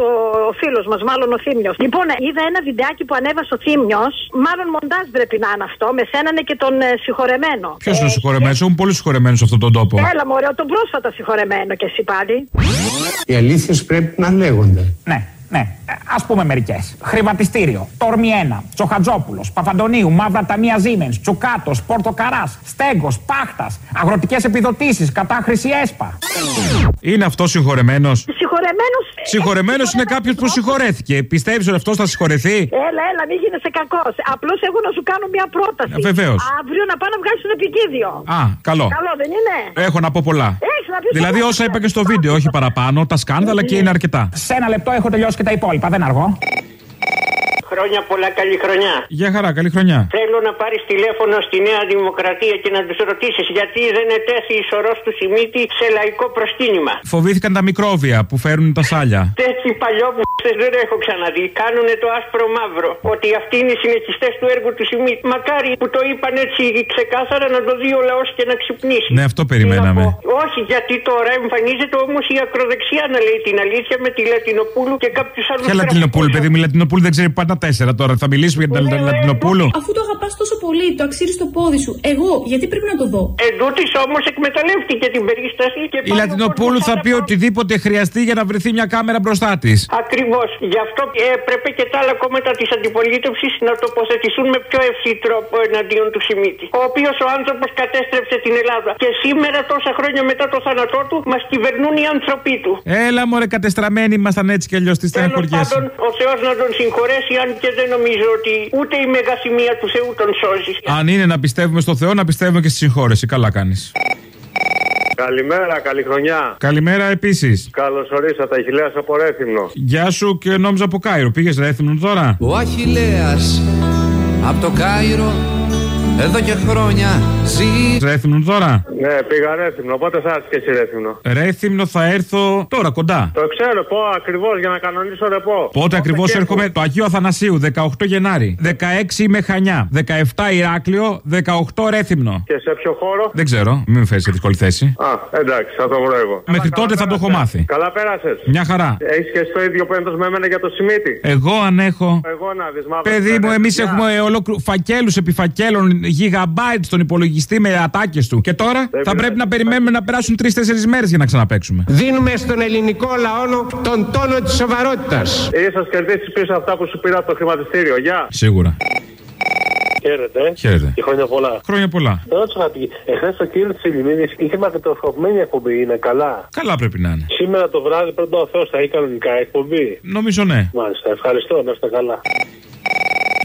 S20: ο φίλος μας, μάλλον ο Θήμιος. Λοιπόν, είδα ένα βιντεάκι που ανέβασε ο Θήμιος. Μάλλον μοντάζ πρέπει να είναι αυτό. Με σένανε και τον ε, συγχωρεμένο.
S8: Ποιος είναι ο συγχωρεμένος, έχουν πολύ συγχωρεμένους σε αυτόν τον τόπο.
S20: Έλα, μωρέ, τον πρόσφατα συγχωρεμένο και εσύ πάλι.
S21: Οι αλήθειες πρέπει να λέγονται.
S22: Ναι. Ναι, ας πούμε μερικές. Χρηματιστήριο, Τόρμη 1, Τσοχατζόπουλος, Παπαντονίου, Μαύρα Ταμεία Ζήμεν, Τσουκάτος, Πορτοκαράς, Στέγκο, Πάχτας, αγροτικές επιδοτήσεις, κατάχρηση ΕΣΠΑ.
S8: Είναι αυτός συγχωρεμένος;
S20: Συγχωρεμένος.
S8: Συγχωρεμένος είναι κάποιος που συγχωρέθηκε. Πιστεύεις ότι αυτός θα συγχωρεθεί;
S20: Έλα, έλα, μην γίνεσαι κακός. Απλώς έχω να σου κάνω μια πρόταση.
S8: Ε, Βεβαίως.
S20: Αύριο να πάω να βγάλει τον επικίδιο.
S8: Α, καλό.
S20: Καλό, δεν είναι;
S8: Έχω να πω πολλά.
S20: Έχεις να πεις
S8: δηλαδή
S20: πολλά.
S8: όσα είπα και στο βίντεο, όχι παραπάνω, τα σκάνδαλα και είναι αρκετά.
S22: Σε ένα λεπτό έχω τελειώσει και τα υπόλοιπα, δεν αργώ.
S23: Χρόνια πολλά, καλή χρονιά.
S8: Γεια χαρά, καλή χρονιά.
S23: Θέλω να πάρεις τηλέφωνο στη Νέα Δημοκρατία και να τους ρωτήσεις γιατί δεν ετέθη η σωρός του Σιμίτη σε λαϊκό προσκύνημα.
S8: Φοβήθηκαν τα μικρόβια που φέρουν τα σάλια.
S23: Τέτοιοι παλιό που δεν έχω ξαναδεί. Κάνουν το άσπρο μαύρο. Ότι αυτοί είναι οι συνεχιστές του έργου του Σιμίτη. Μακάρι που το είπαν έτσι ξεκάθαρα να το δει ο λαός και να ξυπνήσει.
S8: Ναι, αυτό περιμέναμε.
S23: Όχι, γιατί τώρα εμφανίζεται όμως η ακροδεξιά να λέει την αλήθεια με τη Λατινοπούλου και κάποιους άλλους.
S8: Ποια Λατινοπούλου, παιδί μου, Λατινοπούλου δεν ξέρει πάντα τέσσερα τώρα. Θα μιλήσουμε για την Λατινοπούλου.
S24: Αφού το αγαπάς τόσο πολύ, το αξίζεις στο πόδι σου. Εγώ, γιατί πρέπει να το δω;
S23: Εντούτοι όμως εκμεταλλεύτηκε την περίσταση και
S8: Η Λατινοπούλου θα πει οτιδήποτε χρειαστεί για να βρεθεί μια κάμερα μπροστά της.
S23: Ακριβώς. Γι' αυτό έπρεπε και τα άλλα κόμματα της αντιπολίτευσης να τοποθετηθούν με πιο ευθύ τρόπο εναντίον του Σιμίτη. Ο οποίος ο άνθρωπος κατέστρεψε την Ελλάδα. Και σήμερα, τόσα χρόνια μετά το θάνατό του, μας κυβερνούν οι άνθρωποι του.
S8: Έλα, μωρέ, κατεστραμμένοι ήμασταν έτσι κι αλλιώς τη στεναχωριέσαι.
S23: Ο Θεός να τον συγχωρέσει, αν και δεν νομίζω ότι ούτε η μεγαθυμία του Θεού τον σώζει.
S8: Αν είναι να πιστεύουμε στο Θεό, να πιστεύουμε και στη συγχώρεση. Καλά κάνεις.
S25: Καλημέρα, καλή χρονιά.
S8: Καλημέρα επίσης.
S25: Καλώς ορίσατε, Αχηλέα από Ρέθυμνο.
S8: Γεια σου και νόμιζα από Κάιρο. Πήγες Ρέθυμνο τώρα;
S15: Ο Αχηλέα από το Κάιρο εδώ και χρόνια
S8: Ρέθυμνο τώρα;
S25: Ναι, πήγα Ρέθυμνο. Πότε θα έρθεις και εσύ Ρέθυμνο.
S8: Ρέθυμνο θα έρθω τώρα κοντά.
S25: Το ξέρω, πω ακριβώς για να κανονίσω ρεπό.
S8: Πότε ακριβώς
S25: και
S8: έρχομαι, το Αγίου Αθανασίου, 18 Γενάρη. 16 είμαι Χανιά. 17 Ηράκλειο, 18 Ρέθυμνο.
S25: Και σε ποιο χώρο;
S8: Δεν ξέρω, μην με φέρεις σε δύσκολη θέση.
S25: Α, εντάξει, θα το βρω εγώ.
S8: Μέχρι τότε θα το έχω μάθει.
S25: Καλά πέρασες.
S8: Μια χαρά.
S25: Έχεις και εσύ το ίδιο πέντο με εμένα για το σημείτι.
S8: Εγώ αν έχω.
S25: Εγώ να δεις μαύρο.
S8: Παιδί μου, εμείς έχουμε ολόκληρου φακέλους επί φακέλων, gigabytes στον υπολογιστή με ατάκες του. Και τώρα θα πρέπει να περιμένουμε να περάσουν 3-4 μέρες για να ξαναπέξουμε.
S26: Δίνουμε στον ελληνικό λαό τον τόνο της σοβαρότητας.
S25: Ίσως κερδίσει πίσω αυτά που σου πήρα από το χρηματιστήριο. Γεια.
S8: Σίγουρα.
S25: Χαίρετε.
S8: Χαίρετε.
S25: Και χρόνια πολλά.
S8: Χρόνια πολλά.
S25: Θέλω να σου πει, εχθές το κύριος τη Ελληνίδη είχε μαγνητοσκοπημένη εκπομπή, είναι καλά;
S8: Καλά πρέπει να είναι.
S25: Σήμερα το βράδυ πρώτο ο Θεός θα έχει κανονικά εκπομπή.
S8: Νομίζω ναι.
S25: Μάλιστα, ευχαριστώ, να είστε καλά.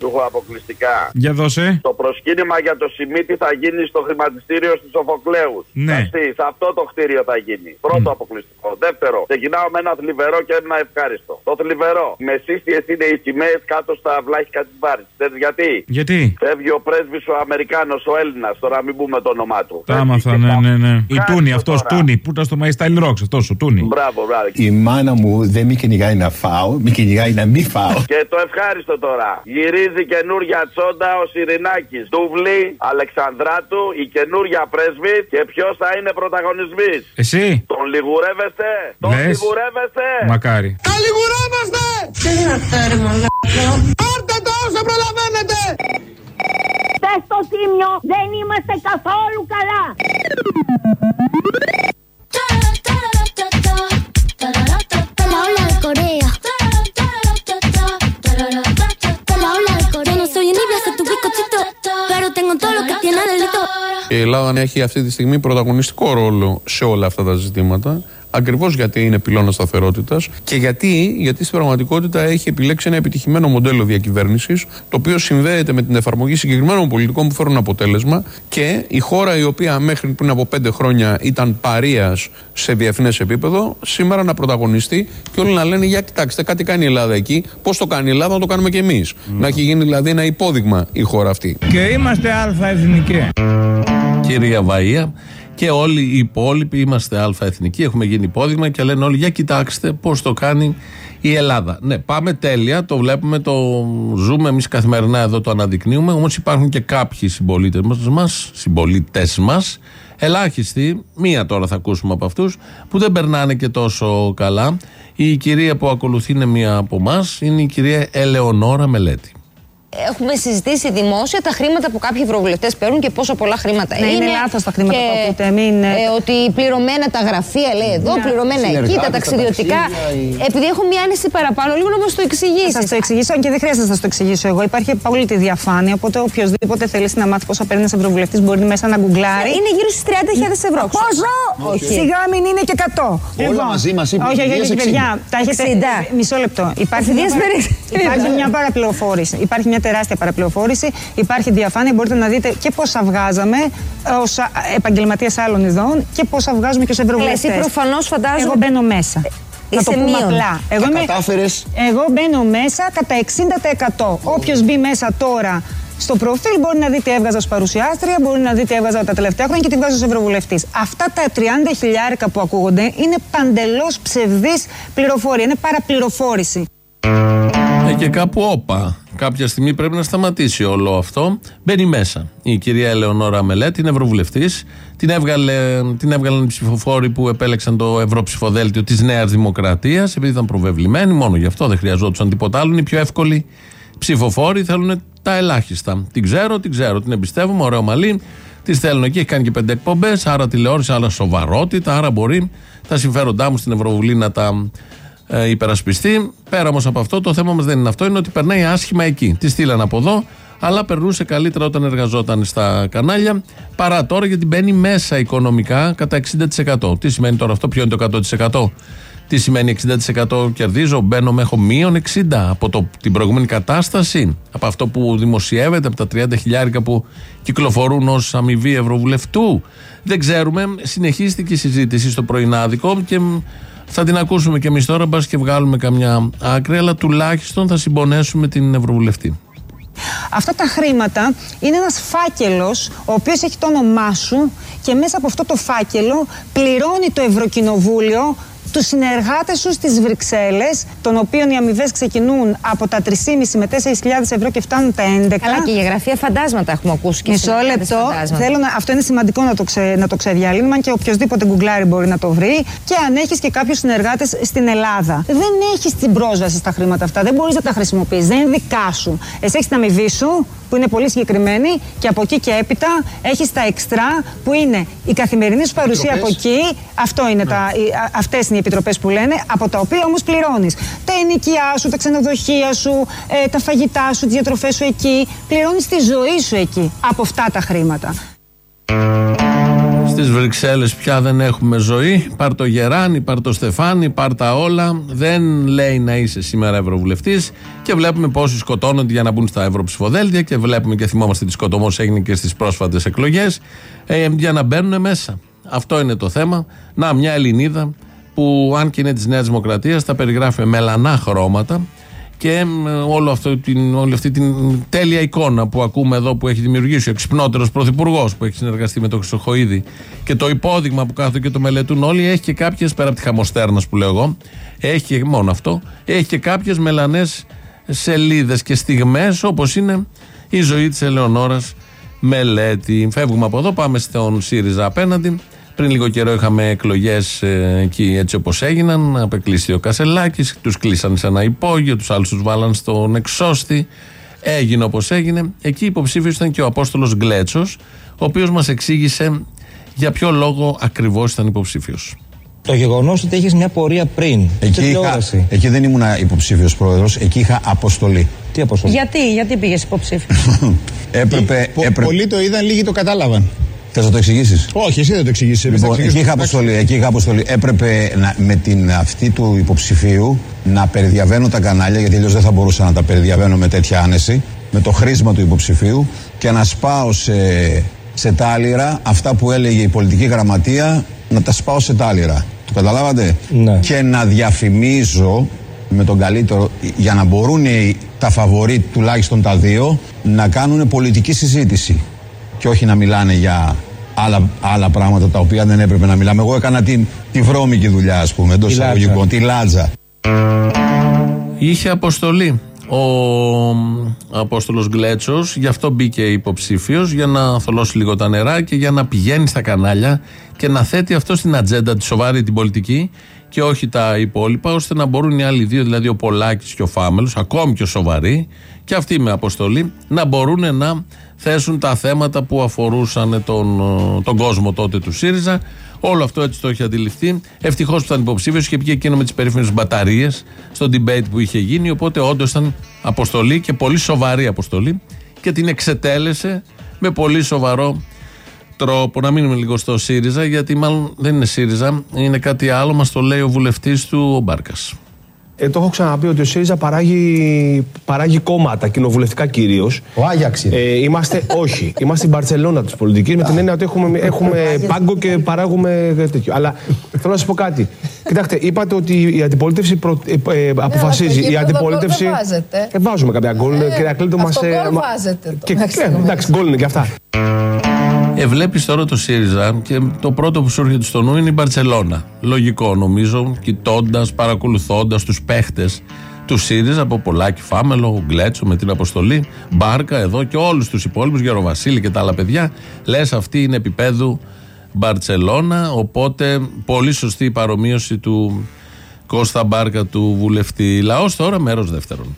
S27: Του έχω αποκλειστικά.
S8: Για δώσε.
S27: Το προσκύνημα για το Σιμίτι θα γίνει στο χρηματιστήριο στους Σοφοκλέους.
S8: Ναι.
S27: Σε αυτό το κτίριο θα γίνει. Πρώτο αποκλειστικό. Δεύτερο, ξεκινάω με ένα θλιβερό και ένα ευχάριστο. Το θλιβερό. Με σύστιες είναι οι σημαίε κάτω στα βλάχικα της βάρης. Ξέρεις γιατί;
S8: Γιατί;
S27: Φεύγει ο πρέσβης ο Αμερικάνος, ο Έλληνας, τώρα μην πούμε το όνομά του.
S8: Τα άμαθα, ναι, ναι, ναι. Η
S27: Κάτι
S8: Τούνη,
S27: το
S8: αυτός
S27: τώρα.
S8: Τούνη. Που ήταν στο My Style Rocks, αυτός ο Τούνη.
S27: Μπράβο, μπράβο.
S28: Η μάνα μου δεν με κυνηγάει να φάω, με κυνηγάει να μην φάω.
S27: Και το ευχάριστο τώρα. Γυρίζει καινούρια τσόντα ο Σιρινάκης. Τούβλη, Αλεξανδράτου, η καινούρια πρέσβη και ποιος θα είναι πρωταγωνισμής.
S8: Εσύ.
S27: Τον λιγουρεύεστε. Τον
S8: Λες.
S27: λιγουρεύεστε.
S8: Μακάρι.
S20: Τα λιγουρόμαστε! Τι είναι αυτά ρε μαλάκα; Πάρτε το όσο προλαβαίνετε!
S1: Πες στο Θήμιο, δεν είμαστε καθόλου καλά.
S15: Η Ελλάδα έχει αυτή τη στιγμή πρωταγωνιστικό ρόλο σε όλα αυτά τα ζητήματα. Ακριβώς γιατί είναι πυλώνας σταθερότητας και γιατί, γιατί στην πραγματικότητα έχει επιλέξει ένα επιτυχημένο μοντέλο διακυβέρνησης, το οποίο συνδέεται με την εφαρμογή συγκεκριμένων πολιτικών που φέρουν αποτέλεσμα και η χώρα η οποία μέχρι πριν από πέντε χρόνια ήταν παρεία σε διεθνές επίπεδο, σήμερα να πρωταγωνιστεί και όλοι να λένε: Για κοιτάξτε, κάτι κάνει η Ελλάδα εκεί. Πώς το κάνει η Ελλάδα, να το κάνουμε κι εμείς. Να έχει γίνει δηλαδή ένα υπόδειγμα η χώρα αυτή.
S8: Και είμαστε αλφα-εθνικοί.
S4: Κυρία Βαΐα και όλοι οι υπόλοιποι είμαστε αλφα-εθνικοί, έχουμε γίνει υπόδειγμα και λένε όλοι για κοιτάξτε πώς το κάνει η Ελλάδα. Ναι, πάμε τέλεια, το βλέπουμε, το ζούμε εμείς καθημερινά εδώ, το αναδεικνύουμε, όμως υπάρχουν και κάποιοι συμπολίτες μας, συμπολίτες μας, ελάχιστοι, μία τώρα θα ακούσουμε από αυτούς, που δεν περνάνε και τόσο καλά. Η κυρία που ακολουθεί είναι μία από εμάς, είναι η κυρία Ελεονόρα Μελέτη.
S29: Έχουμε συζητήσει δημόσια τα χρήματα που κάποιοι ευρωβουλευτές παίρνουν και πόσο πολλά χρήματα
S30: Ναι, είναι λάθος τα χρήματα που ακούτε, μην, ε,
S29: Ε, ότι πληρωμένα τα γραφεία, λέει εδώ,
S30: Ναι.
S29: πληρωμένα εκεί,
S30: Συνεργάτες,
S29: τα
S30: τα
S29: ταξιδιωτικά.
S30: ταξίδια, η-
S29: Επειδή έχω μια άνεση παραπάνω, λίγο να μας το εξηγήσεις.
S30: Θα σας το εξηγήσω και δεν χρειάζεται να σας το εξηγήσω εγώ. Υπάρχει απόλυτη διαφάνεια. Οπότε οποιοδήποτε θέλει να μάθει πόσα παίρνει ένας ευρωβουλευτής μπορεί μέσα να γκουγκλάρει.
S29: Είναι γύρω στις 30.000 ευρώ.
S30: Πόσο!
S29: Όχι.
S30: Σιγά μην είναι και 100.
S28: Όλα μαζί μας είπε
S30: Όχι, όχι, όχι,
S28: 60.
S30: παιδιά. Τα έχετε.
S29: 60.
S30: Μισό λεπτό. Υπάρχει
S29: Ευθύντιας
S30: μια,
S29: περί-
S30: υπάρχει μια παραπληροφόρηση. Υπάρχει μια τεράστια παραπληροφόρηση. Υπάρχει διαφάνεια. Μπορείτε να δείτε και πόσα βγάζαμε ω επαγγελματίες άλλων ειδών και πόσα βγάζουμε και ως ευρωβουλευτές.
S29: εσύ προφανώς φαντάζομαι-
S30: Εγώ μπαίνω μέσα. Να το
S29: είσαι
S30: πούμε
S29: μείον.
S30: απλά. Εγώ,
S28: Τα
S30: είμαι-
S28: κατάφερες.
S30: εγώ μπαίνω μέσα κατά 60%. Όποιος μπει μέσα τώρα στο προφίλ μπορεί να δει τι έβγαζα ως παρουσιάστρια, μπορεί να δει τι έβγαζα τα τελευταία χρόνια και τι βγάζω ως ευρωβουλευτής. Αυτά τα 30 χιλιάρικα που ακούγονται είναι παντελώς ψευδής πληροφορία. Είναι παραπληροφόρηση.
S4: Ε, και κάπου όπα. Κάποια στιγμή πρέπει να σταματήσει όλο αυτό. Μπαίνει μέσα η κυρία Ελεονόρα Μελέτη, είναι ευρωβουλευτής. Την, έβγαλε, την έβγαλαν οι ψηφοφόροι που επέλεξαν το ευρωψηφοδέλτιο της Νέας Δημοκρατίας, επειδή ήταν προβεβλημένοι. Μόνο γι' αυτό δεν χρειαζόντουσαν τίποτα άλλο. Είναι οι πιο εύκολοι ψηφοφόροι. Θέλουν τα ελάχιστα. Την ξέρω, την ξέρω, την εμπιστεύομαι. Ωραίο μαλλί. Της στέλνω εκεί, έχει κάνει και πέντε εκπομπές. Άρα τηλεόραση, άρα σοβαρότητα. Άρα μπορεί τα συμφέροντά μου στην Ευρωβουλή να τα ε, υπερασπιστεί. Πέρα όμως από αυτό, το θέμα μας δεν είναι αυτό, είναι ότι περνάει άσχημα εκεί. Τη στείλαν από εδώ, αλλά περνούσε καλύτερα όταν εργαζόταν στα κανάλια, παρά τώρα γιατί μπαίνει μέσα οικονομικά κατά 60%. Τι σημαίνει τώρα αυτό, ποιο είναι το 100%. Τι σημαίνει 60% κερδίζω, μπαίνω με έχω μείον 60 από το, την προηγούμενη κατάσταση, από αυτό που δημοσιεύεται, από τα 30 χιλιάρικα που κυκλοφορούν ως αμοιβή ευρωβουλευτού; Δεν ξέρουμε, συνεχίστηκε η συζήτηση στο πρωινάδικο και μ, θα την ακούσουμε και εμείς τώρα, μπας και βγάλουμε καμιά άκρη, αλλά τουλάχιστον θα συμπονέσουμε την Ευρωβουλευτή.
S30: Αυτά τα χρήματα είναι ένας φάκελος ο οποίος έχει το όνομά σου και μέσα από αυτό το φάκελο πληρώνει το Ευρωκοινοβούλιο τους συνεργάτες σου στις Βρυξέλλες, των οποίων οι αμοιβές ξεκινούν από τα 3,5 με 4.000 ευρώ και φτάνουν τα 11.
S29: Καλά, και για γραφεία φαντάσματα έχουμε ακούσει και
S30: Μισό
S29: συνεργάτες
S30: λεπτό.
S29: φαντάσματα.
S30: Θέλω να, αυτό είναι σημαντικό να το, ξε, να το ξεδιαλύνουμε, αν και οποιοδήποτε γκουγκλάρι μπορεί να το βρει. Και αν έχεις και κάποιους συνεργάτες στην Ελλάδα. Δεν έχεις την πρόσβαση στα χρήματα αυτά. Δεν μπορείς να τα χρησιμοποιήσει. Δεν είναι δικά σου. Εσύ έχεις την αμοιβή σου, που είναι πολύ συγκεκριμένη, και από εκεί και έπειτα έχει τα εξτρά, που είναι η καθημερινής σου παρουσία από εκεί. Αυτό είναι τα, αυτές είναι οι επιτροπές που λένε, από τα οποία όμως πληρώνεις. Τα ενοικιά σου, τα ξενοδοχεία σου, ε, τα φαγητά σου, τις διατροφές σου εκεί. Πληρώνεις τη ζωή σου εκεί από αυτά τα χρήματα.
S4: Στις Βρυξέλλες πια δεν έχουμε ζωή. Πάρ το Γεράνι, πάρ το Στεφάνι, πάρ τα όλα. Δεν λέει να είσαι σήμερα Ευρωβουλευτής. Και βλέπουμε πόσοι σκοτώνονται για να μπουν στα Ευρωψηφοδέλτια. Και βλέπουμε και θυμόμαστε τι σκοτωμός έγινε και στις πρόσφατες εκλογές. Ε, για να μπαίνουν μέσα. Αυτό είναι το θέμα. Να, μια Ελληνίδα που αν και είναι της Νέας Δημοκρατίας τα περιγράφει με μελανά χρώματα και ε, όλο αυτό, την, όλη αυτή την τέλεια εικόνα που ακούμε εδώ που έχει δημιουργήσει ο εξυπνότερος πρωθυπουργός που έχει συνεργαστεί με τον Χρυσοχοίδη και το υπόδειγμα που κάθονται και το μελετούν όλοι έχει και κάποιες πέρα από τη χαμοστέρνα που λέω εγώ, έχει και μόνο αυτό, έχει και κάποιες μελανές σελίδες και στιγμές όπως είναι η ζωή της Ελεονόρας Μελέτη. Φεύγουμε από εδώ, πάμε στον ΣΥΡΙΖΑ απέναντι. Πριν λίγο καιρό είχαμε εκλογές εκεί έτσι όπως έγιναν. Απεκλείστηκε ο Κασελάκης, τους κλείσαν σε ένα υπόγειο, τους άλλους τους βάλαν στον εξώστη. Έγινε όπως έγινε. Εκεί υποψήφιος ήταν και ο Απόστολος Γκλέτσος, ο οποίος μας εξήγησε για ποιο λόγο ακριβώς ήταν υποψήφιος.
S31: Το γεγονός ότι έχεις μια πορεία πριν.
S28: Εκεί, είχα,
S31: τηλεόραση.
S28: εκεί δεν ήμουν υποψήφιος πρόεδρος, εκεί είχα αποστολή.
S31: Τι αποστολή;
S29: Γιατί, γιατί πήγες υποψήφιος;
S28: Έπρεπε.
S32: Πο-
S28: έπρεπε...
S32: Πολλοί το είδαν, λίγοι το κατάλαβαν.
S28: Θε να το εξηγήσεις.
S32: Όχι, εσύ δεν το εξηγήσεις.
S28: Λοιπόν, εκεί είχα αποστολή. Εκεί είχα αποστολή. Έπρεπε να, με την αυτή του υποψηφίου να περιδιαβαίνω τα κανάλια, γιατί αλλιώς δεν θα μπορούσα να τα περιδιαβαίνω με τέτοια άνεση, με το χρήσμα του υποψηφίου και να σπάω σε, σε τάλιρα αυτά που έλεγε η πολιτική γραμματεία, να τα σπάω σε τάλιρα. Το καταλάβατε;
S31: Ναι.
S28: Και να διαφημίζω με τον καλύτερο, για να μπορούν οι- τα φαβορή, τουλάχιστον τα δύο, να κάνουν πολιτική συζήτηση. Και όχι να μιλάνε για άλλα, άλλα πράγματα τα οποία δεν έπρεπε να μιλάμε. Εγώ έκανα την, τη βρώμικη δουλειά, ας πούμε, εντός
S31: Τη λάτζα.
S28: εισαγωγικών, τη λάτζα.
S4: Είχε αποστολή ο Απόστολος Γκλέτσος, γι' αυτό μπήκε υποψήφιος, για να θολώσει λίγο τα νερά και για να πηγαίνει στα κανάλια και να θέτει αυτό στην ατζέντα τη σοβαρή την πολιτική και όχι τα υπόλοιπα, ώστε να μπορούν οι άλλοι δύο, δηλαδή ο Πολάκης και ο Φάμελος, ακόμη πιο σοβαροί, και αυτοί με αποστολή, να μπορούν να θέσουν τα θέματα που αφορούσαν τον, ε, τον κόσμο τότε του ΣΥΡΙΖΑ. Όλο αυτό έτσι το έχει αντιληφθεί. Ευτυχώς που ήταν υποψήφιος και πήγε εκείνο με τις περίφημες μπαταρίες στο debate που είχε γίνει. Οπότε όντως ήταν αποστολή και πολύ σοβαρή αποστολή και την εξετέλεσε με πολύ σοβαρό τρόπο. Να μείνουμε λίγο στο ΣΥΡΙΖΑ, γιατί μάλλον δεν είναι ΣΥΡΙΖΑ, είναι κάτι άλλο. Μας το λέει ο βουλευτής του, ο Μπάρκας.
S33: Ε, το έχω ξαναπεί ότι ο ΣΥΡΙΖΑ παράγει, παράγει κόμματα, κοινοβουλευτικά κυρίως.
S32: Ο Άγιαξ είναι.
S33: Ε, είμαστε, όχι, είμαστε η Μπαρσελόνα της πολιτικής με την έννοια ότι έχουμε, έχουμε πάγκο και παράγουμε τέτοιο. Αλλά θέλω να σας πω κάτι. Κοιτάξτε, είπατε ότι η αντιπολίτευση προ- ε, ε, αποφασίζει.
S34: στο
S33: η
S34: γήπεδο
S33: αντιπολίτευση.
S34: γκολ δεν βάζετε.
S33: Ε, βάζουμε κάποια γκολ.
S34: Ε,
S33: Κυρία Κλήτο,
S34: αυτό
S33: μας, ε,
S34: γκολ
S33: μα-
S34: βάζετε το
S33: Και,
S34: μέχρι
S33: ε,
S34: στιγμής.
S33: εντάξει, γκολ είναι και αυτά.
S4: Ε, βλέπεις τώρα το ΣΥΡΙΖΑ και το πρώτο που σου έρχεται στο νου είναι η Μπαρσελόνα. Λογικό νομίζω, κοιτώντας, παρακολουθώντας τους παίχτες του ΣΥΡΙΖΑ από Πολάκη Φάμελο, Γκλέτσο με την αποστολή, Μπάρκα εδώ και όλους τους υπόλοιπους, Γεροβασίλη και τα άλλα παιδιά. Λες αυτή είναι επίπεδου Μπαρσελόνα. Οπότε πολύ σωστή η παρομοίωση του Κώστα Μπάρκα του βουλευτή. Λαός τώρα, μέρος δεύτερον.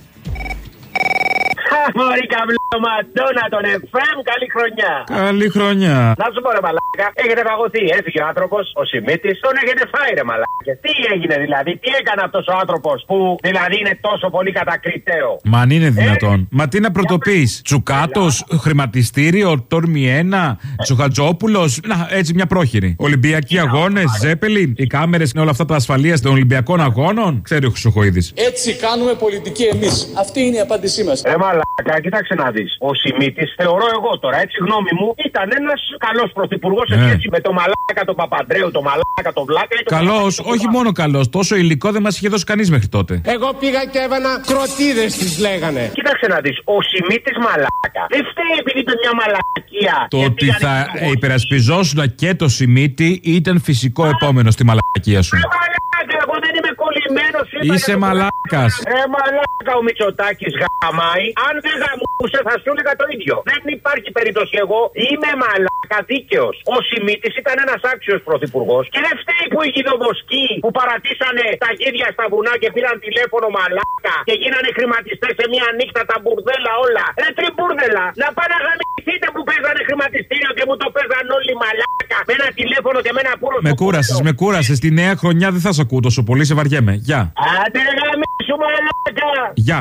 S35: Μωρή καμπλωματώνα τον Εφραίμ, καλή χρονιά.
S8: Καλή χρονιά.
S35: Να σου πω ρε μαλάκα, έχετε παγωθεί. Έφυγε ο άνθρωπος, ο Σιμίτης, τον έχετε φάει ρε μαλάκα. Τι έγινε δηλαδή, τι έκανε αυτός ο άνθρωπος που δηλαδή είναι τόσο πολύ κατακριτέο;
S8: Μα αν
S35: Ε,
S8: είναι δυνατόν. Μα τι να πρωτοποιείς; Τσουκάτος, χρηματιστήριο, Τόρμη 1, Τσοχατζόπουλο. Να, έτσι μια πρόχειρη. Ολυμπιακοί αγώνες, Ζέπελη. Οι κάμερες είναι όλα αυτά τα ασφαλεία των Ολυμπιακών αγώνων. Ξέρει ο Χρυσοχοίδης.
S36: Έτσι κάνουμε πολιτική εμείς. Αυτή είναι η απάντησή μας.
S35: Ρε μαλάκα, μαλάκα, κοίταξε να δεις. Ο Σιμίτης, θεωρώ εγώ τώρα, έτσι γνώμη μου, ήταν ένας καλός πρωθυπουργός σε
S8: Ναι.
S35: σχέση με το μαλάκα τον Παπαντρέου, το μαλάκα τον Βλάκα. ή τον
S8: Καλός,
S35: μαλάκα τον
S8: όχι μόνο καλός. Τόσο υλικό δεν μας είχε δώσει κανείς μέχρι τότε.
S21: Εγώ πήγα και έβανα κροτίδες τις λέγανε.
S35: Κοίταξε να δεις, ο Σιμίτης μαλάκα δεν φταίει επειδή είπε μια μαλακία.
S8: Το
S35: και
S8: ότι
S35: πήγανε
S8: θα
S35: υπουργός.
S8: υπερασπιζόσουν και το Σιμίτι ήταν φυσικό επόμενο στη μαλακία σου.
S35: Ρε μαλάκα, εγώ δεν είμαι κολλημένο.
S8: Είσαι μαλάκας.
S35: Ρε μαλάκα ο Μητσοτάκης γαμάει. Αν δεν γαμούσε θα σου έλεγα το ίδιο. Δεν υπάρχει περίπτωση εγώ. Είμαι μαλάκα δίκαιος. Ο Σιμίτης ήταν ένας άξιος πρωθυπουργός. Και δεν φταίει που οι γιδομοσκοί που παρατήσανε τα γίδια στα βουνά και πήραν τηλέφωνο μαλάκα και γίνανε χρηματιστές σε μία νύχτα τα μπουρδέλα όλα. Ρε τριμπούρδελα. Να πάνε να γαμηθείτε που παίζανε χρηματιστήριο και μου το παίζαν όλοι μαλάκα. Με ένα τηλέφωνο και με ένα πουρο.
S8: Με κούρασες, με κούρασες. Τη νέα χρονιά δεν θα σε ακούω τόσο πολύ, σε βαριέμαι. Γεια.
S35: Άντε ρε γαμίσου μαλάκα.
S8: Γεια.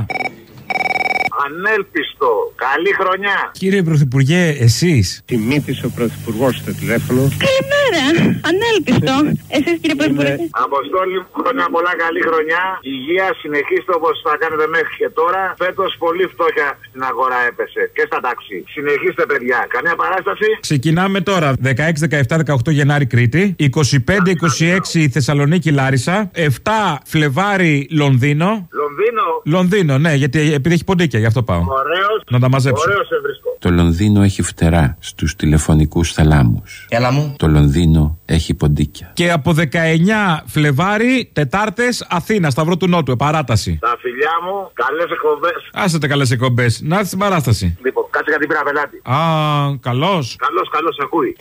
S27: Ανέλπιστο. Καλή χρονιά.
S8: Κύριε Πρωθυπουργέ, εσείς;
S21: Τιμήτης ο πρωθυπουργός στο τηλέφωνο.
S37: Καλημέρα. Ανέλπιστο. Εσείς κύριε Πρωθυπουργέ;
S27: Αποστόλη, μου, χρόνια πολλά, καλή χρονιά. Υγεία, συνεχίστε όπως θα κάνετε μέχρι και τώρα. Φέτος πολύ φτώχεια στην αγορά έπεσε και στα ταξί. Συνεχίστε, παιδιά. Καμιά παράσταση.
S8: Ξεκινάμε τώρα. 16, 17, 18 Γενάρη Κρήτη. 25, 26 Θεσσαλονίκη Λάρισα. 7 Φλεβάρι Λονδίνο.
S27: Λονδίνο.
S8: Λονδίνο, ναι, γιατί επειδή έχει ποντίκια, γι' αυτό πάω.
S27: Ωραίος.
S8: Να τα μαζέψω.
S27: Ωραίος σε βρίσκω.
S38: Το Λονδίνο έχει φτερά στους τηλεφωνικούς θαλάμους.
S31: Έλα μου.
S38: Το Λονδίνο έχει ποντίκια.
S8: Και από 19 Φλεβάρι, Τετάρτες, Αθήνα, Σταυρό του Νότου, επαράταση.
S27: Τα φιλιά μου, καλές εκπομπές.
S8: Άσε τα καλές εκπομπές. Να έρθεις στην παράσταση.
S27: Λοιπόν, κάτσε κάτι πήρα πελάτη.
S8: Α, καλώς.
S27: Καλό, καλό, ακούει.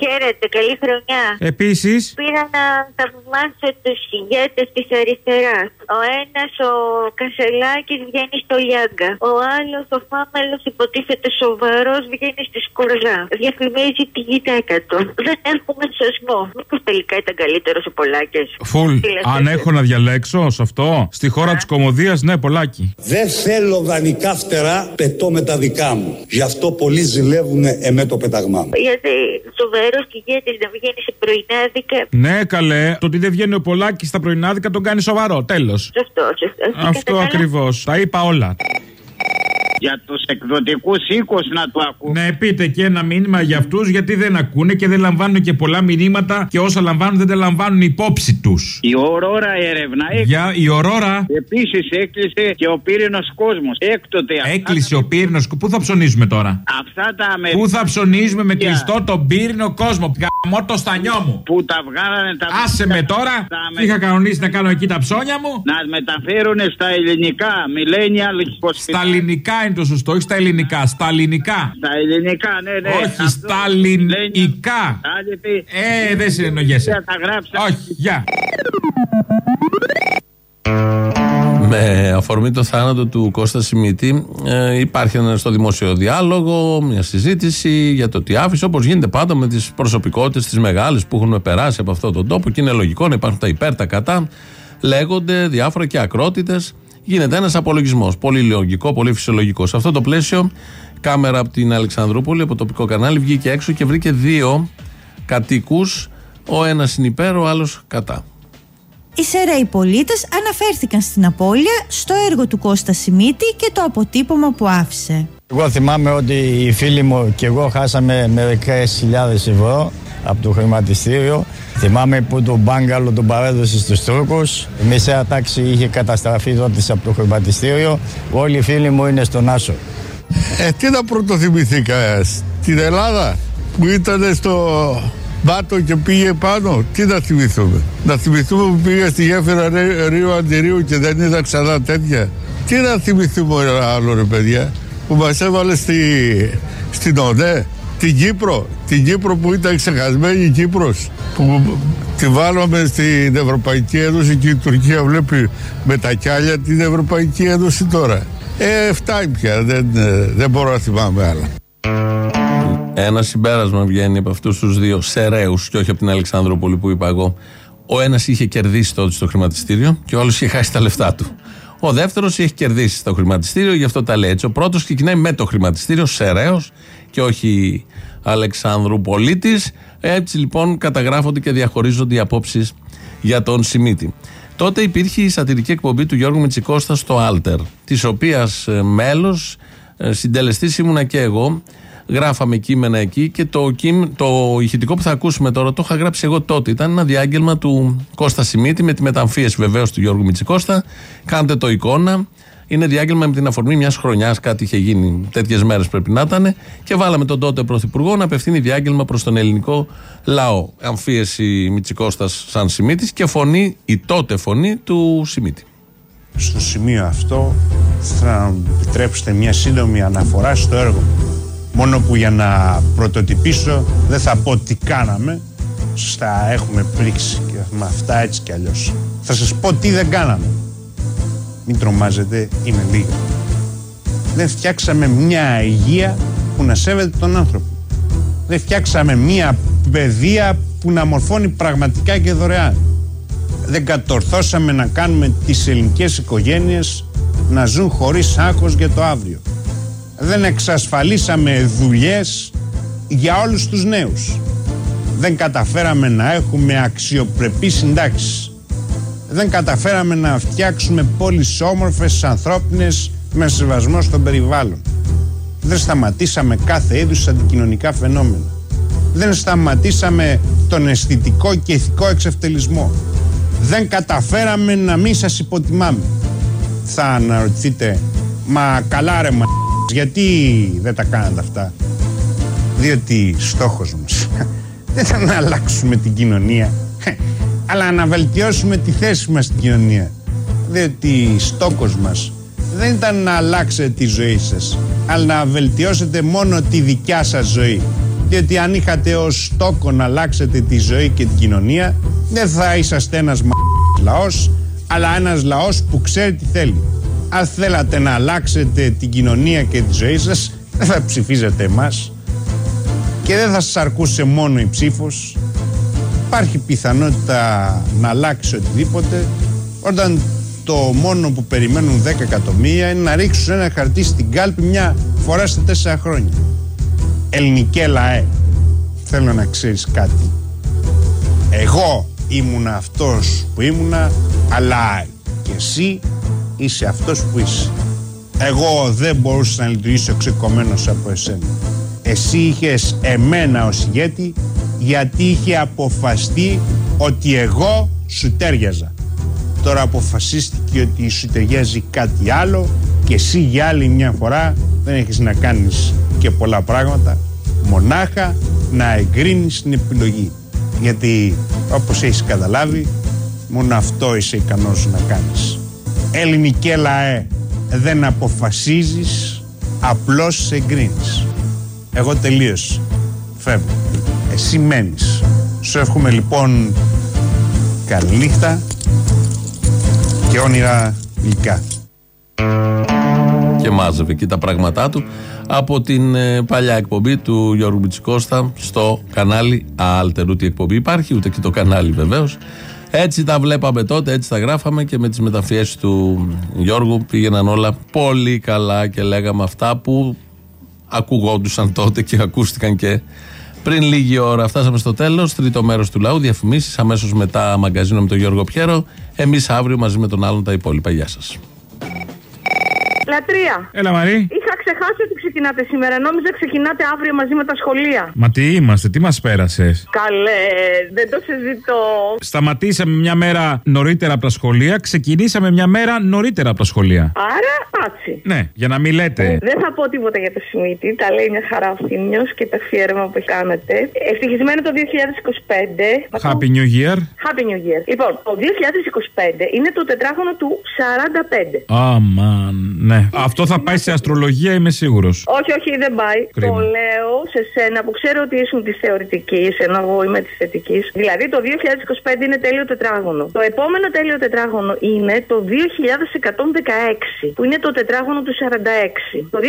S37: Χαίρετε, καλή χρονιά.
S8: Επίσης,
S37: Πήρα να θαυμάσω τους ηγέτες της αριστεράς. Ο ένας, ο Κασελάκης, βγαίνει στο Λιάγκα. Ο άλλος, ο Φάμελος, υποτίθεται σοβαρός, βγαίνει στη Σκορζά. Διαφημίζει τη γυναίκα του. Δεν έχουμε σωσμό. Μήπως τελικά ήταν καλύτερος ο Πολάκης;
S8: φουλ. Αν έχω να διαλέξω σε αυτό, στη χώρα της κομμωδίας, ναι, πολλάκι.
S39: Δεν θέλω δανεικά φτερά, πετώ με τα δικά μου. Γι' αυτό πολλοί ζηλεύουν εμέ το πεταγμά μου.
S37: Γιατί σοβαρό ηγέτη να βγαίνει σε πρωινάδικα.
S8: Ναι, καλέ. Το ότι δεν βγαίνει ο Πολάκης στα πρωινάδικα τον κάνει σοβαρό. Τέλος.
S37: Σωστό, σωστό.
S8: Αυτό ακριβώς. Τα είπα όλα.
S40: Για τους εκδοτικούς οίκους να το ακούν.
S8: Ναι, πείτε και ένα μήνυμα για αυτούς γιατί δεν ακούνε και δεν λαμβάνουν και πολλά μηνύματα και όσα λαμβάνουν δεν τα λαμβάνουν υπόψη τους.
S40: Η Ορόρα έρευνα
S8: Για η Ορόρα.
S40: Επίσης έκλεισε και ο πύρινος κόσμος. Έκτοτε αυτά
S8: Έκλεισε ο πύρινος. Πού θα ψωνίζουμε τώρα;
S40: Αυτά τα αμερικανικά.
S8: Πού θα ψωνίζουμε με κλειστό τον πύρινο κόσμο; Γαμώ το στανιό μου.
S40: Που τα βγάλανε τα.
S8: Άσε με τώρα.
S40: Τα
S8: Τι είχα κανονίσει να κάνω εκεί τα ψώνια μου.
S40: Να μεταφέρουν στα ελληνικά. Millennial
S8: Στα ελληνικά είναι το σωστό, όχι στα ελληνικά. Στα ελληνικά.
S40: Στα ελληνικά, ναι, ναι.
S8: Όχι,
S40: Αυτό-
S8: στα ελληνικά.
S40: Άντε πει.
S8: Ε, δεν συνεννοιέσαι.
S40: Θα γράψει.
S8: Όχι, γεια.
S4: Με αφορμή το θάνατο του Κώστα Σιμίτη, ε, υπάρχει ένα στο δημόσιο διάλογο, μια συζήτηση για το τι άφησε, όπως γίνεται πάντα με τις προσωπικότητες, τις μεγάλες που έχουν περάσει από αυτόν τον τόπο και είναι λογικό να υπάρχουν τα υπέρ, τα κατά. Λέγονται διάφορα και ακρότητες. Γίνεται ένας απολογισμός. Πολύ λογικό, πολύ φυσιολογικό. Σε αυτό το πλαίσιο, κάμερα από την Αλεξανδρούπολη, από το τοπικό κανάλι, βγήκε έξω και βρήκε δύο κατοίκους. Ο ένας είναι υπέρ, ο άλλος κατά.
S41: Οι Σεραίοι πολίτες αναφέρθηκαν στην απώλεια, στο έργο του Κώστα Σιμίτη και το αποτύπωμα που άφησε.
S42: Εγώ θυμάμαι ότι οι φίλοι μου και εγώ χάσαμε μερικές χιλιάδες ευρώ από το χρηματιστήριο. Θυμάμαι που το μπάγκαλο τον παρέδωσε στους Τούρκους. Η μεσαία τάξη είχε καταστραφεί τότε από το χρηματιστήριο. Όλοι οι φίλοι μου είναι στον Άσο.
S34: Ε, τι να πρωτοθυμηθήκας, στην Ελλάδα που ήταν στο Μπάτο και πήγε πάνω, τι να θυμηθούμε; Να θυμηθούμε που πήγε στη γέφυρα Ρέ- Ρίου Αντιρίου και δεν είδα ξανά τέτοια; Τι να θυμηθούμε ένα άλλο ρε παιδιά που μας έβαλε στη, στην ΟΝΕ, την Κύπρο, την Κύπρο που ήταν ξεχασμένη η Κύπρος που τη βάλαμε στην Ευρωπαϊκή Ένωση και η Τουρκία βλέπει με τα κιάλια την Ευρωπαϊκή Ένωση τώρα. Ε, φτάνει πια, δεν, ε, δεν μπορώ να θυμάμαι άλλα.
S4: Ένα συμπέρασμα βγαίνει από αυτούς τους δύο σεραίους και όχι από την Αλεξανδρούπολη που είπα εγώ. Ο ένας είχε κερδίσει τότε στο χρηματιστήριο και ο άλλος είχε χάσει τα λεφτά του. Ο δεύτερος είχε κερδίσει στο χρηματιστήριο, γι' αυτό τα λέει έτσι. Ο πρώτος ξεκινάει με το χρηματιστήριο, σεραίος και όχι Αλεξάνδρου πολίτης. Έτσι λοιπόν καταγράφονται και διαχωρίζονται οι απόψεις για τον Σιμίτη. Τότε υπήρχε η σατυρική εκπομπή του Γιώργου Μητσικώστα στο Άλτερ, της οποίας μέλος, συντελεστής ήμουνα και εγώ. Γράφαμε κείμενα εκεί και το, κείμ, το ηχητικό που θα ακούσουμε τώρα το είχα γράψει εγώ τότε. Ήταν ένα διάγγελμα του Κώστα Σιμίτη με τη μεταμφίεση βεβαίως του Γιώργου Μητσικώστα. Κάντε το εικόνα. Είναι διάγγελμα με την αφορμή μιας χρονιάς, κάτι είχε γίνει, τέτοιες μέρες πρέπει να ήταν. Και βάλαμε τον τότε Πρωθυπουργό να απευθύνει διάγγελμα προς τον ελληνικό λαό. Αμφίεση Μητσικώστας σαν Σιμίτης και φωνή, η τότε φωνή του Σιμίτη.
S43: Στο σημείο αυτό θα μου επιτρέψετε μια σύντομη αναφορά στο έργο μου. Μόνο που για να πρωτοτυπήσω δεν θα πω τι κάναμε. Στα έχουμε πρίξει και με αυτά έτσι κι αλλιώς. Θα σας πω τι δεν κάναμε. Μην τρομάζετε, είναι λίγα. Δεν φτιάξαμε μια υγεία που να σέβεται τον άνθρωπο. Δεν φτιάξαμε μια παιδεία που να μορφώνει πραγματικά και δωρεάν. Δεν κατορθώσαμε να κάνουμε τις ελληνικές οικογένειες να ζουν χωρίς άγχος για το αύριο. Δεν εξασφαλίσαμε δουλειές για όλους τους νέους. Δεν καταφέραμε να έχουμε αξιοπρεπείς συντάξεις. Δεν καταφέραμε να φτιάξουμε πόλεις όμορφες, ανθρώπινες, με σεβασμό στον περιβάλλον. Δεν σταματήσαμε κάθε είδους αντικοινωνικά φαινόμενα. Δεν σταματήσαμε τον αισθητικό και ηθικό εξευτελισμό. Δεν καταφέραμε να μην σας υποτιμάμε. Θα αναρωτηθείτε, μα καλά ρε μα, γιατί δεν τα κάνατε αυτά; Διότι στόχος μας δεν ήταν να αλλάξουμε την κοινωνία, αλλά να βελτιώσουμε τη θέση μας στην κοινωνία. Διότι στόχος μας δεν ήταν να αλλάξετε τη ζωή σας, αλλά να βελτιώσετε μόνο τη δικιά σας ζωή. Διότι αν είχατε ως στόχο να αλλάξετε τη ζωή και την κοινωνία, δεν θα είσαστε ένας μα... λαός, αλλά ένας λαός που ξέρει τι θέλει. Αν θέλατε να αλλάξετε την κοινωνία και τη ζωή σας, δεν θα ψηφίζετε εμάς και δεν θα σας αρκούσε μόνο η ψήφος. Υπάρχει πιθανότητα να αλλάξει οτιδήποτε όταν το μόνο που περιμένουν 10 εκατομμύρια είναι να ρίξουν ένα χαρτί στην κάλπη μια φορά στα τέσσερα χρόνια. Ελληνικέ λαέ, θέλω να ξέρεις κάτι. Εγώ ήμουνα αυτός που ήμουνα, αλλά και εσύ είσαι αυτός που είσαι. Εγώ δεν μπορούσα να λειτουργήσω ξεκομμένος από εσένα. Εσύ είχες εμένα ως ηγέτη γιατί είχε αποφαστεί ότι εγώ σου τέριαζα. Τώρα αποφασίστηκε ότι σου ταιριάζει κάτι άλλο και εσύ για άλλη μια φορά δεν έχεις να κάνεις και πολλά πράγματα μονάχα να εγκρίνεις την επιλογή γιατί όπως έχεις καταλάβει μόνο αυτό είσαι ικανός να κάνεις ελληνικέ λαέ δεν αποφασίζεις απλώς εγκρίνεις εγώ τελείωσα φεύγω εσύ μένεις σου εύχομαι λοιπόν καλή νύχτα και όνειρα γλυκά
S4: και μάζευε εκεί τα πράγματά του από την ε, παλιά εκπομπή του Γιώργου Μπιτσικώστα στο κανάλι Άλτερ. Ούτε η εκπομπή υπάρχει, ούτε και το κανάλι βεβαίως. Έτσι τα βλέπαμε τότε, έτσι τα γράφαμε και με τις μεταφιέσεις του Γιώργου πήγαιναν όλα πολύ καλά και λέγαμε αυτά που ακουγόντουσαν τότε και ακούστηκαν και πριν λίγη ώρα. Φτάσαμε στο τέλος, τρίτο μέρος του λαού, διαφημίσεις, αμέσως μετά μαγκαζίνο με τον Γιώργο Πιέρο. Εμείς αύριο μαζί με τον άλλον τα υπόλοιπα. Γεια σας.
S44: Λατρεία.
S8: Έλα, Μαρή.
S44: Είχα ξεχάσει ότι ξεκινάτε σήμερα. Νόμιζα ξεκινάτε αύριο μαζί με τα σχολεία.
S8: Μα τι είμαστε, τι μας πέρασες;
S44: Καλέ, δεν το συζητώ.
S8: Σταματήσαμε μια μέρα νωρίτερα από τα σχολεία, ξεκινήσαμε μια μέρα νωρίτερα από τα σχολεία.
S44: Άρα, άτσι.
S8: Ναι, για να μην λέτε.
S44: Δεν θα πω τίποτα για το Σιμίτι. Τα λέει μια χαρά ο Θήμιος και το αφιέρωμα που κάνετε. Ευτυχισμένο το 2025.
S8: Happy New Year.
S44: Happy New Year. Λοιπόν, το 2025 είναι το τετράγωνο του 45.
S8: Αμαν, ναι. Αυτό θα πάει σε αστρολογία, είμαι σίγουρος.
S44: Όχι, όχι, δεν πάει.
S8: Κρίμα.
S44: Το λέω σε σένα που ξέρω ότι ήσουν της θεωρητικής, ενώ εγώ είμαι της θετικής. Δηλαδή το 2025 είναι τέλειο τετράγωνο. Το επόμενο τέλειο τετράγωνο είναι το 2116, που είναι το τετράγωνο του 46. Το 2116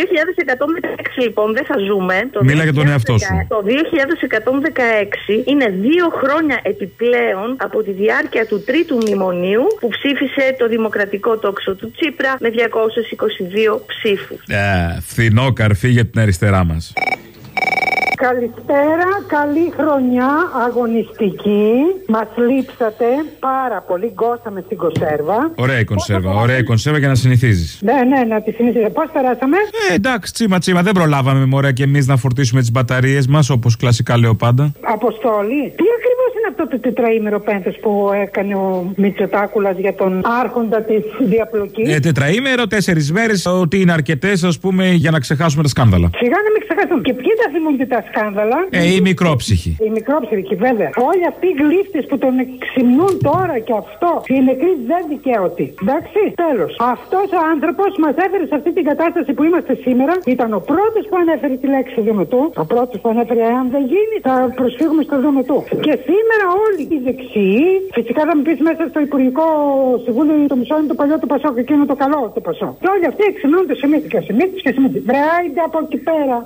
S44: λοιπόν δεν θα ζούμε. Το
S8: Μίλα για τον
S44: 2016
S8: εαυτό σου.
S44: Το 2116 είναι δύο χρόνια επιπλέον από τη διάρκεια του τρίτου μνημονίου που ψήφισε το δημοκρατικό τόξο του Τσίπρα με 222 ψήφους.
S8: Ε, φθηνό καρφί για την αριστερά μας.
S45: Καλησπέρα, καλή χρονιά, αγωνιστική. Μας λείψατε πάρα πολύ. Γκώσαμε στην κονσέρβα.
S8: Ωραία η κονσέρβα, ωραία η κονσέρβα για να συνηθίζεις.
S45: Ναι, ναι, να τη συνηθίζετε. Πώς περάσαμε;
S8: Ε, εντάξει, τσίμα τσίμα, δεν προλάβαμε μωρέ και εμείς να φορτίσουμε τις μπαταρίες μας όπως κλασικά λέω πάντα.
S45: Αποστόλη. Τι ακριβώς είναι αυτό το τετραήμερο πένθος που έκανε ο Μητσοτάκουλας για τον άρχοντα της διαπλοκής;
S8: Ε, τετραήμερο, τέσσερις μέρες, ότι είναι αρκετές, ας πούμε, για να ξεχάσουμε τα σκάνδαλα.
S45: Σιγά να μην ξεχάσουμε. Και ποιοι τα θυμούνται τα σκάνδαλα;
S8: Ε, οι μικρόψυχοι.
S45: Οι μικρόψυχοι, βέβαια. Όλοι αυτοί οι γλύφτες που τον ξυμνούν τώρα και αυτό. Οι νεκροί δεν δικαίωτοι. Εντάξει, τέλος. Αυτός ο άνθρωπος μας έφερε σε αυτή την κατάσταση που είμαστε σήμερα. Ήταν ο πρώτος που ανέφερε τη λέξη Δομετού. Ο πρώτος που ανέφερε, αν δεν γίνει, θα προσφύγουμε στο Δομετού. Και σήμερα όλοι οι δεξιοί, φυσικά θα μου πεις μέσα στο Υπουργικό Συμβούλιο το μισό είναι το παλιό του Πασόκ και είναι το καλό του Πασόκ. Και όλοι αυτοί εξυμνούν το Σιμίτη και Σιμίτη και Σιμίτη. Βρέιντε από εκεί πέρα.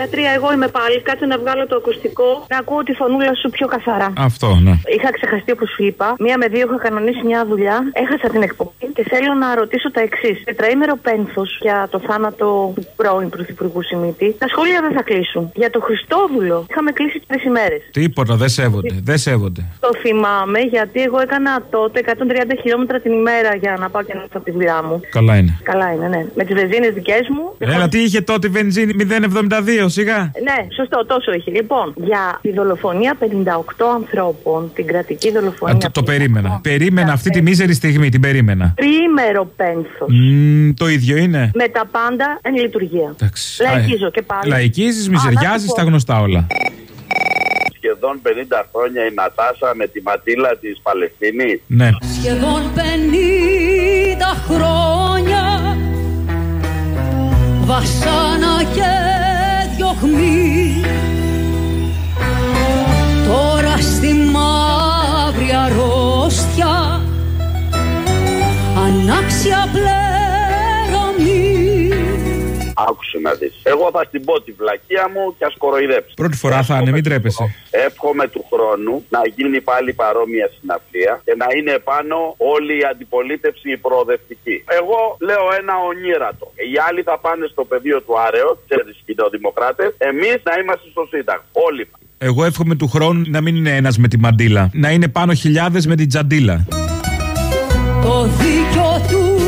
S44: Λατρεία, εγώ είμαι πάλι. Κάτσε να βγάλω το ακουστικό να ακούω τη φωνούλα σου πιο καθαρά.
S8: Αυτό, ναι.
S44: Είχα ξεχαστεί όπως σου είπα. Μία με δύο είχα κανονίσει μια δουλειά. Έχασα την εκπομπή και θέλω να ρωτήσω τα εξής. Τετραήμερο πένθος για το θάνατο του πρώην Πρωθυπουργού Σιμίτη. Τα σχόλια δεν θα κλείσουν. Για το Χριστόδουλο είχαμε κλείσει τρεις ημέρες.
S8: Τίποτα, δεν σέβονται. Δεν σέβονται.
S44: Το θυμάμαι γιατί εγώ έκανα τότε 130 χιλιόμετρα την ημέρα για να πάω και να έρθω από τη δουλειά μου.
S8: Καλά είναι.
S44: Καλά είναι, ναι. Με τις βενζίνες δικές μου.
S8: Έλα, τι είχε τότε η βενζίνη 0,72, σιγά.
S44: Ναι, σωστό, τόσο είχε. Λοιπόν, για τη δολοφονία 58 ανθρώπων, την κρατική δολοφονία.
S8: Α, το, το περίμενα. Περίμενα αυτή τη μίζερη στιγμή, την περίμενα.
S44: Τριήμερο πένθος.
S8: Μμμ, το ίδιο είναι.
S44: Με τα πάντα εν λειτουργία.
S8: Εντάξει.
S44: Λαϊκίζω και πάλι.
S8: Λαϊκίζεις,
S44: Α, να
S8: μιζεριάζεις,
S44: σου πω.
S8: τα γνωστά όλα.
S46: Σχεδόν 50 χρόνια η Νατάσα με τη ματήλα της Παλαιστίνης.
S8: Ναι.
S47: Σχεδόν 50 χρόνια βασάνα και διωχμή τώρα στη μαύρη αρρώστια ανάξια πλέρωμη
S46: Άκουσε να δεις. Εγώ θα στην πω τη βλακεία μου και ας κοροϊδέψει.
S8: Πρώτη φορά θα είναι, μην τρέπεσαι.
S46: Εύχομαι του χρόνου να γίνει πάλι παρόμοια συναυλία και να είναι επάνω όλη η αντιπολίτευση η προοδευτική. Εγώ λέω ένα ονείρατο. Οι άλλοι θα πάνε στο πεδίο του Άρεος, ξέρεις κοινοδημοκράτε. Εμείς να είμαστε στο Σύνταγμα. Όλοι μα.
S8: Εγώ εύχομαι του χρόνου να μην είναι ένας με τη μαντίλα. Να είναι πάνω χιλιάδες με την τζαντίλα.
S47: το δίκιο του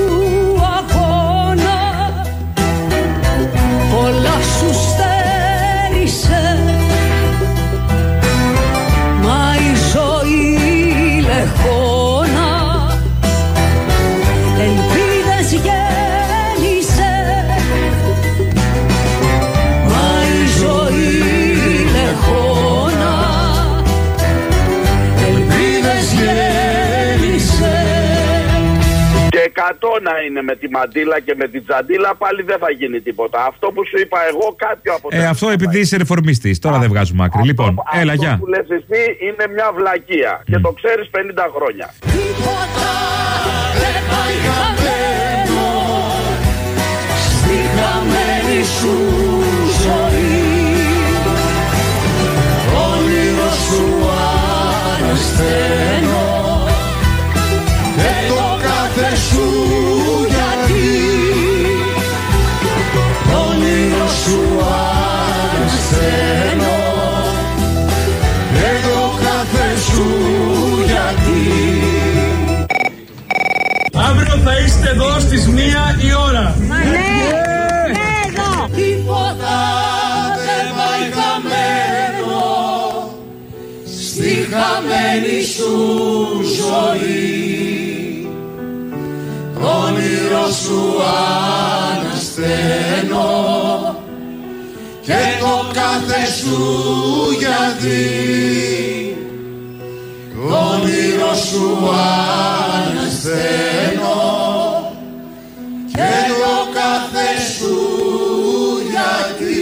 S46: Και εκατό να είναι με τη μαντίλα και με την τζαντίλα πάλι δεν θα γίνει τίποτα. Αυτό που σου είπα εγώ κάποιο από
S8: Ε, αυτό επειδή είσαι ρεφορμιστής. Τώρα δεν βγάζουμε άκρη. Λοιπόν, έλα,
S46: Αυτό
S8: γεια.
S46: που λες εσύ είναι μια βλακεία και το ξέρεις 50 χρόνια.
S47: δεν πάει χαμένο στη χαμένη σου ζωή όνειρο σου ανασταίνω και το κάθε σου γιατί όνειρο σου ανασταίνω και το κάθε σου γιατί.
S48: Αύριο θα είστε εδώ στις μία η ώρα.
S47: Τίποτα δεν πάει χαμένο στη χαμένη σου ζωή όνειρο σου ανασταίνω και το κάθε σου γιατί. Όνειρο σου ανασταίνω και το κάθε σου γιατί.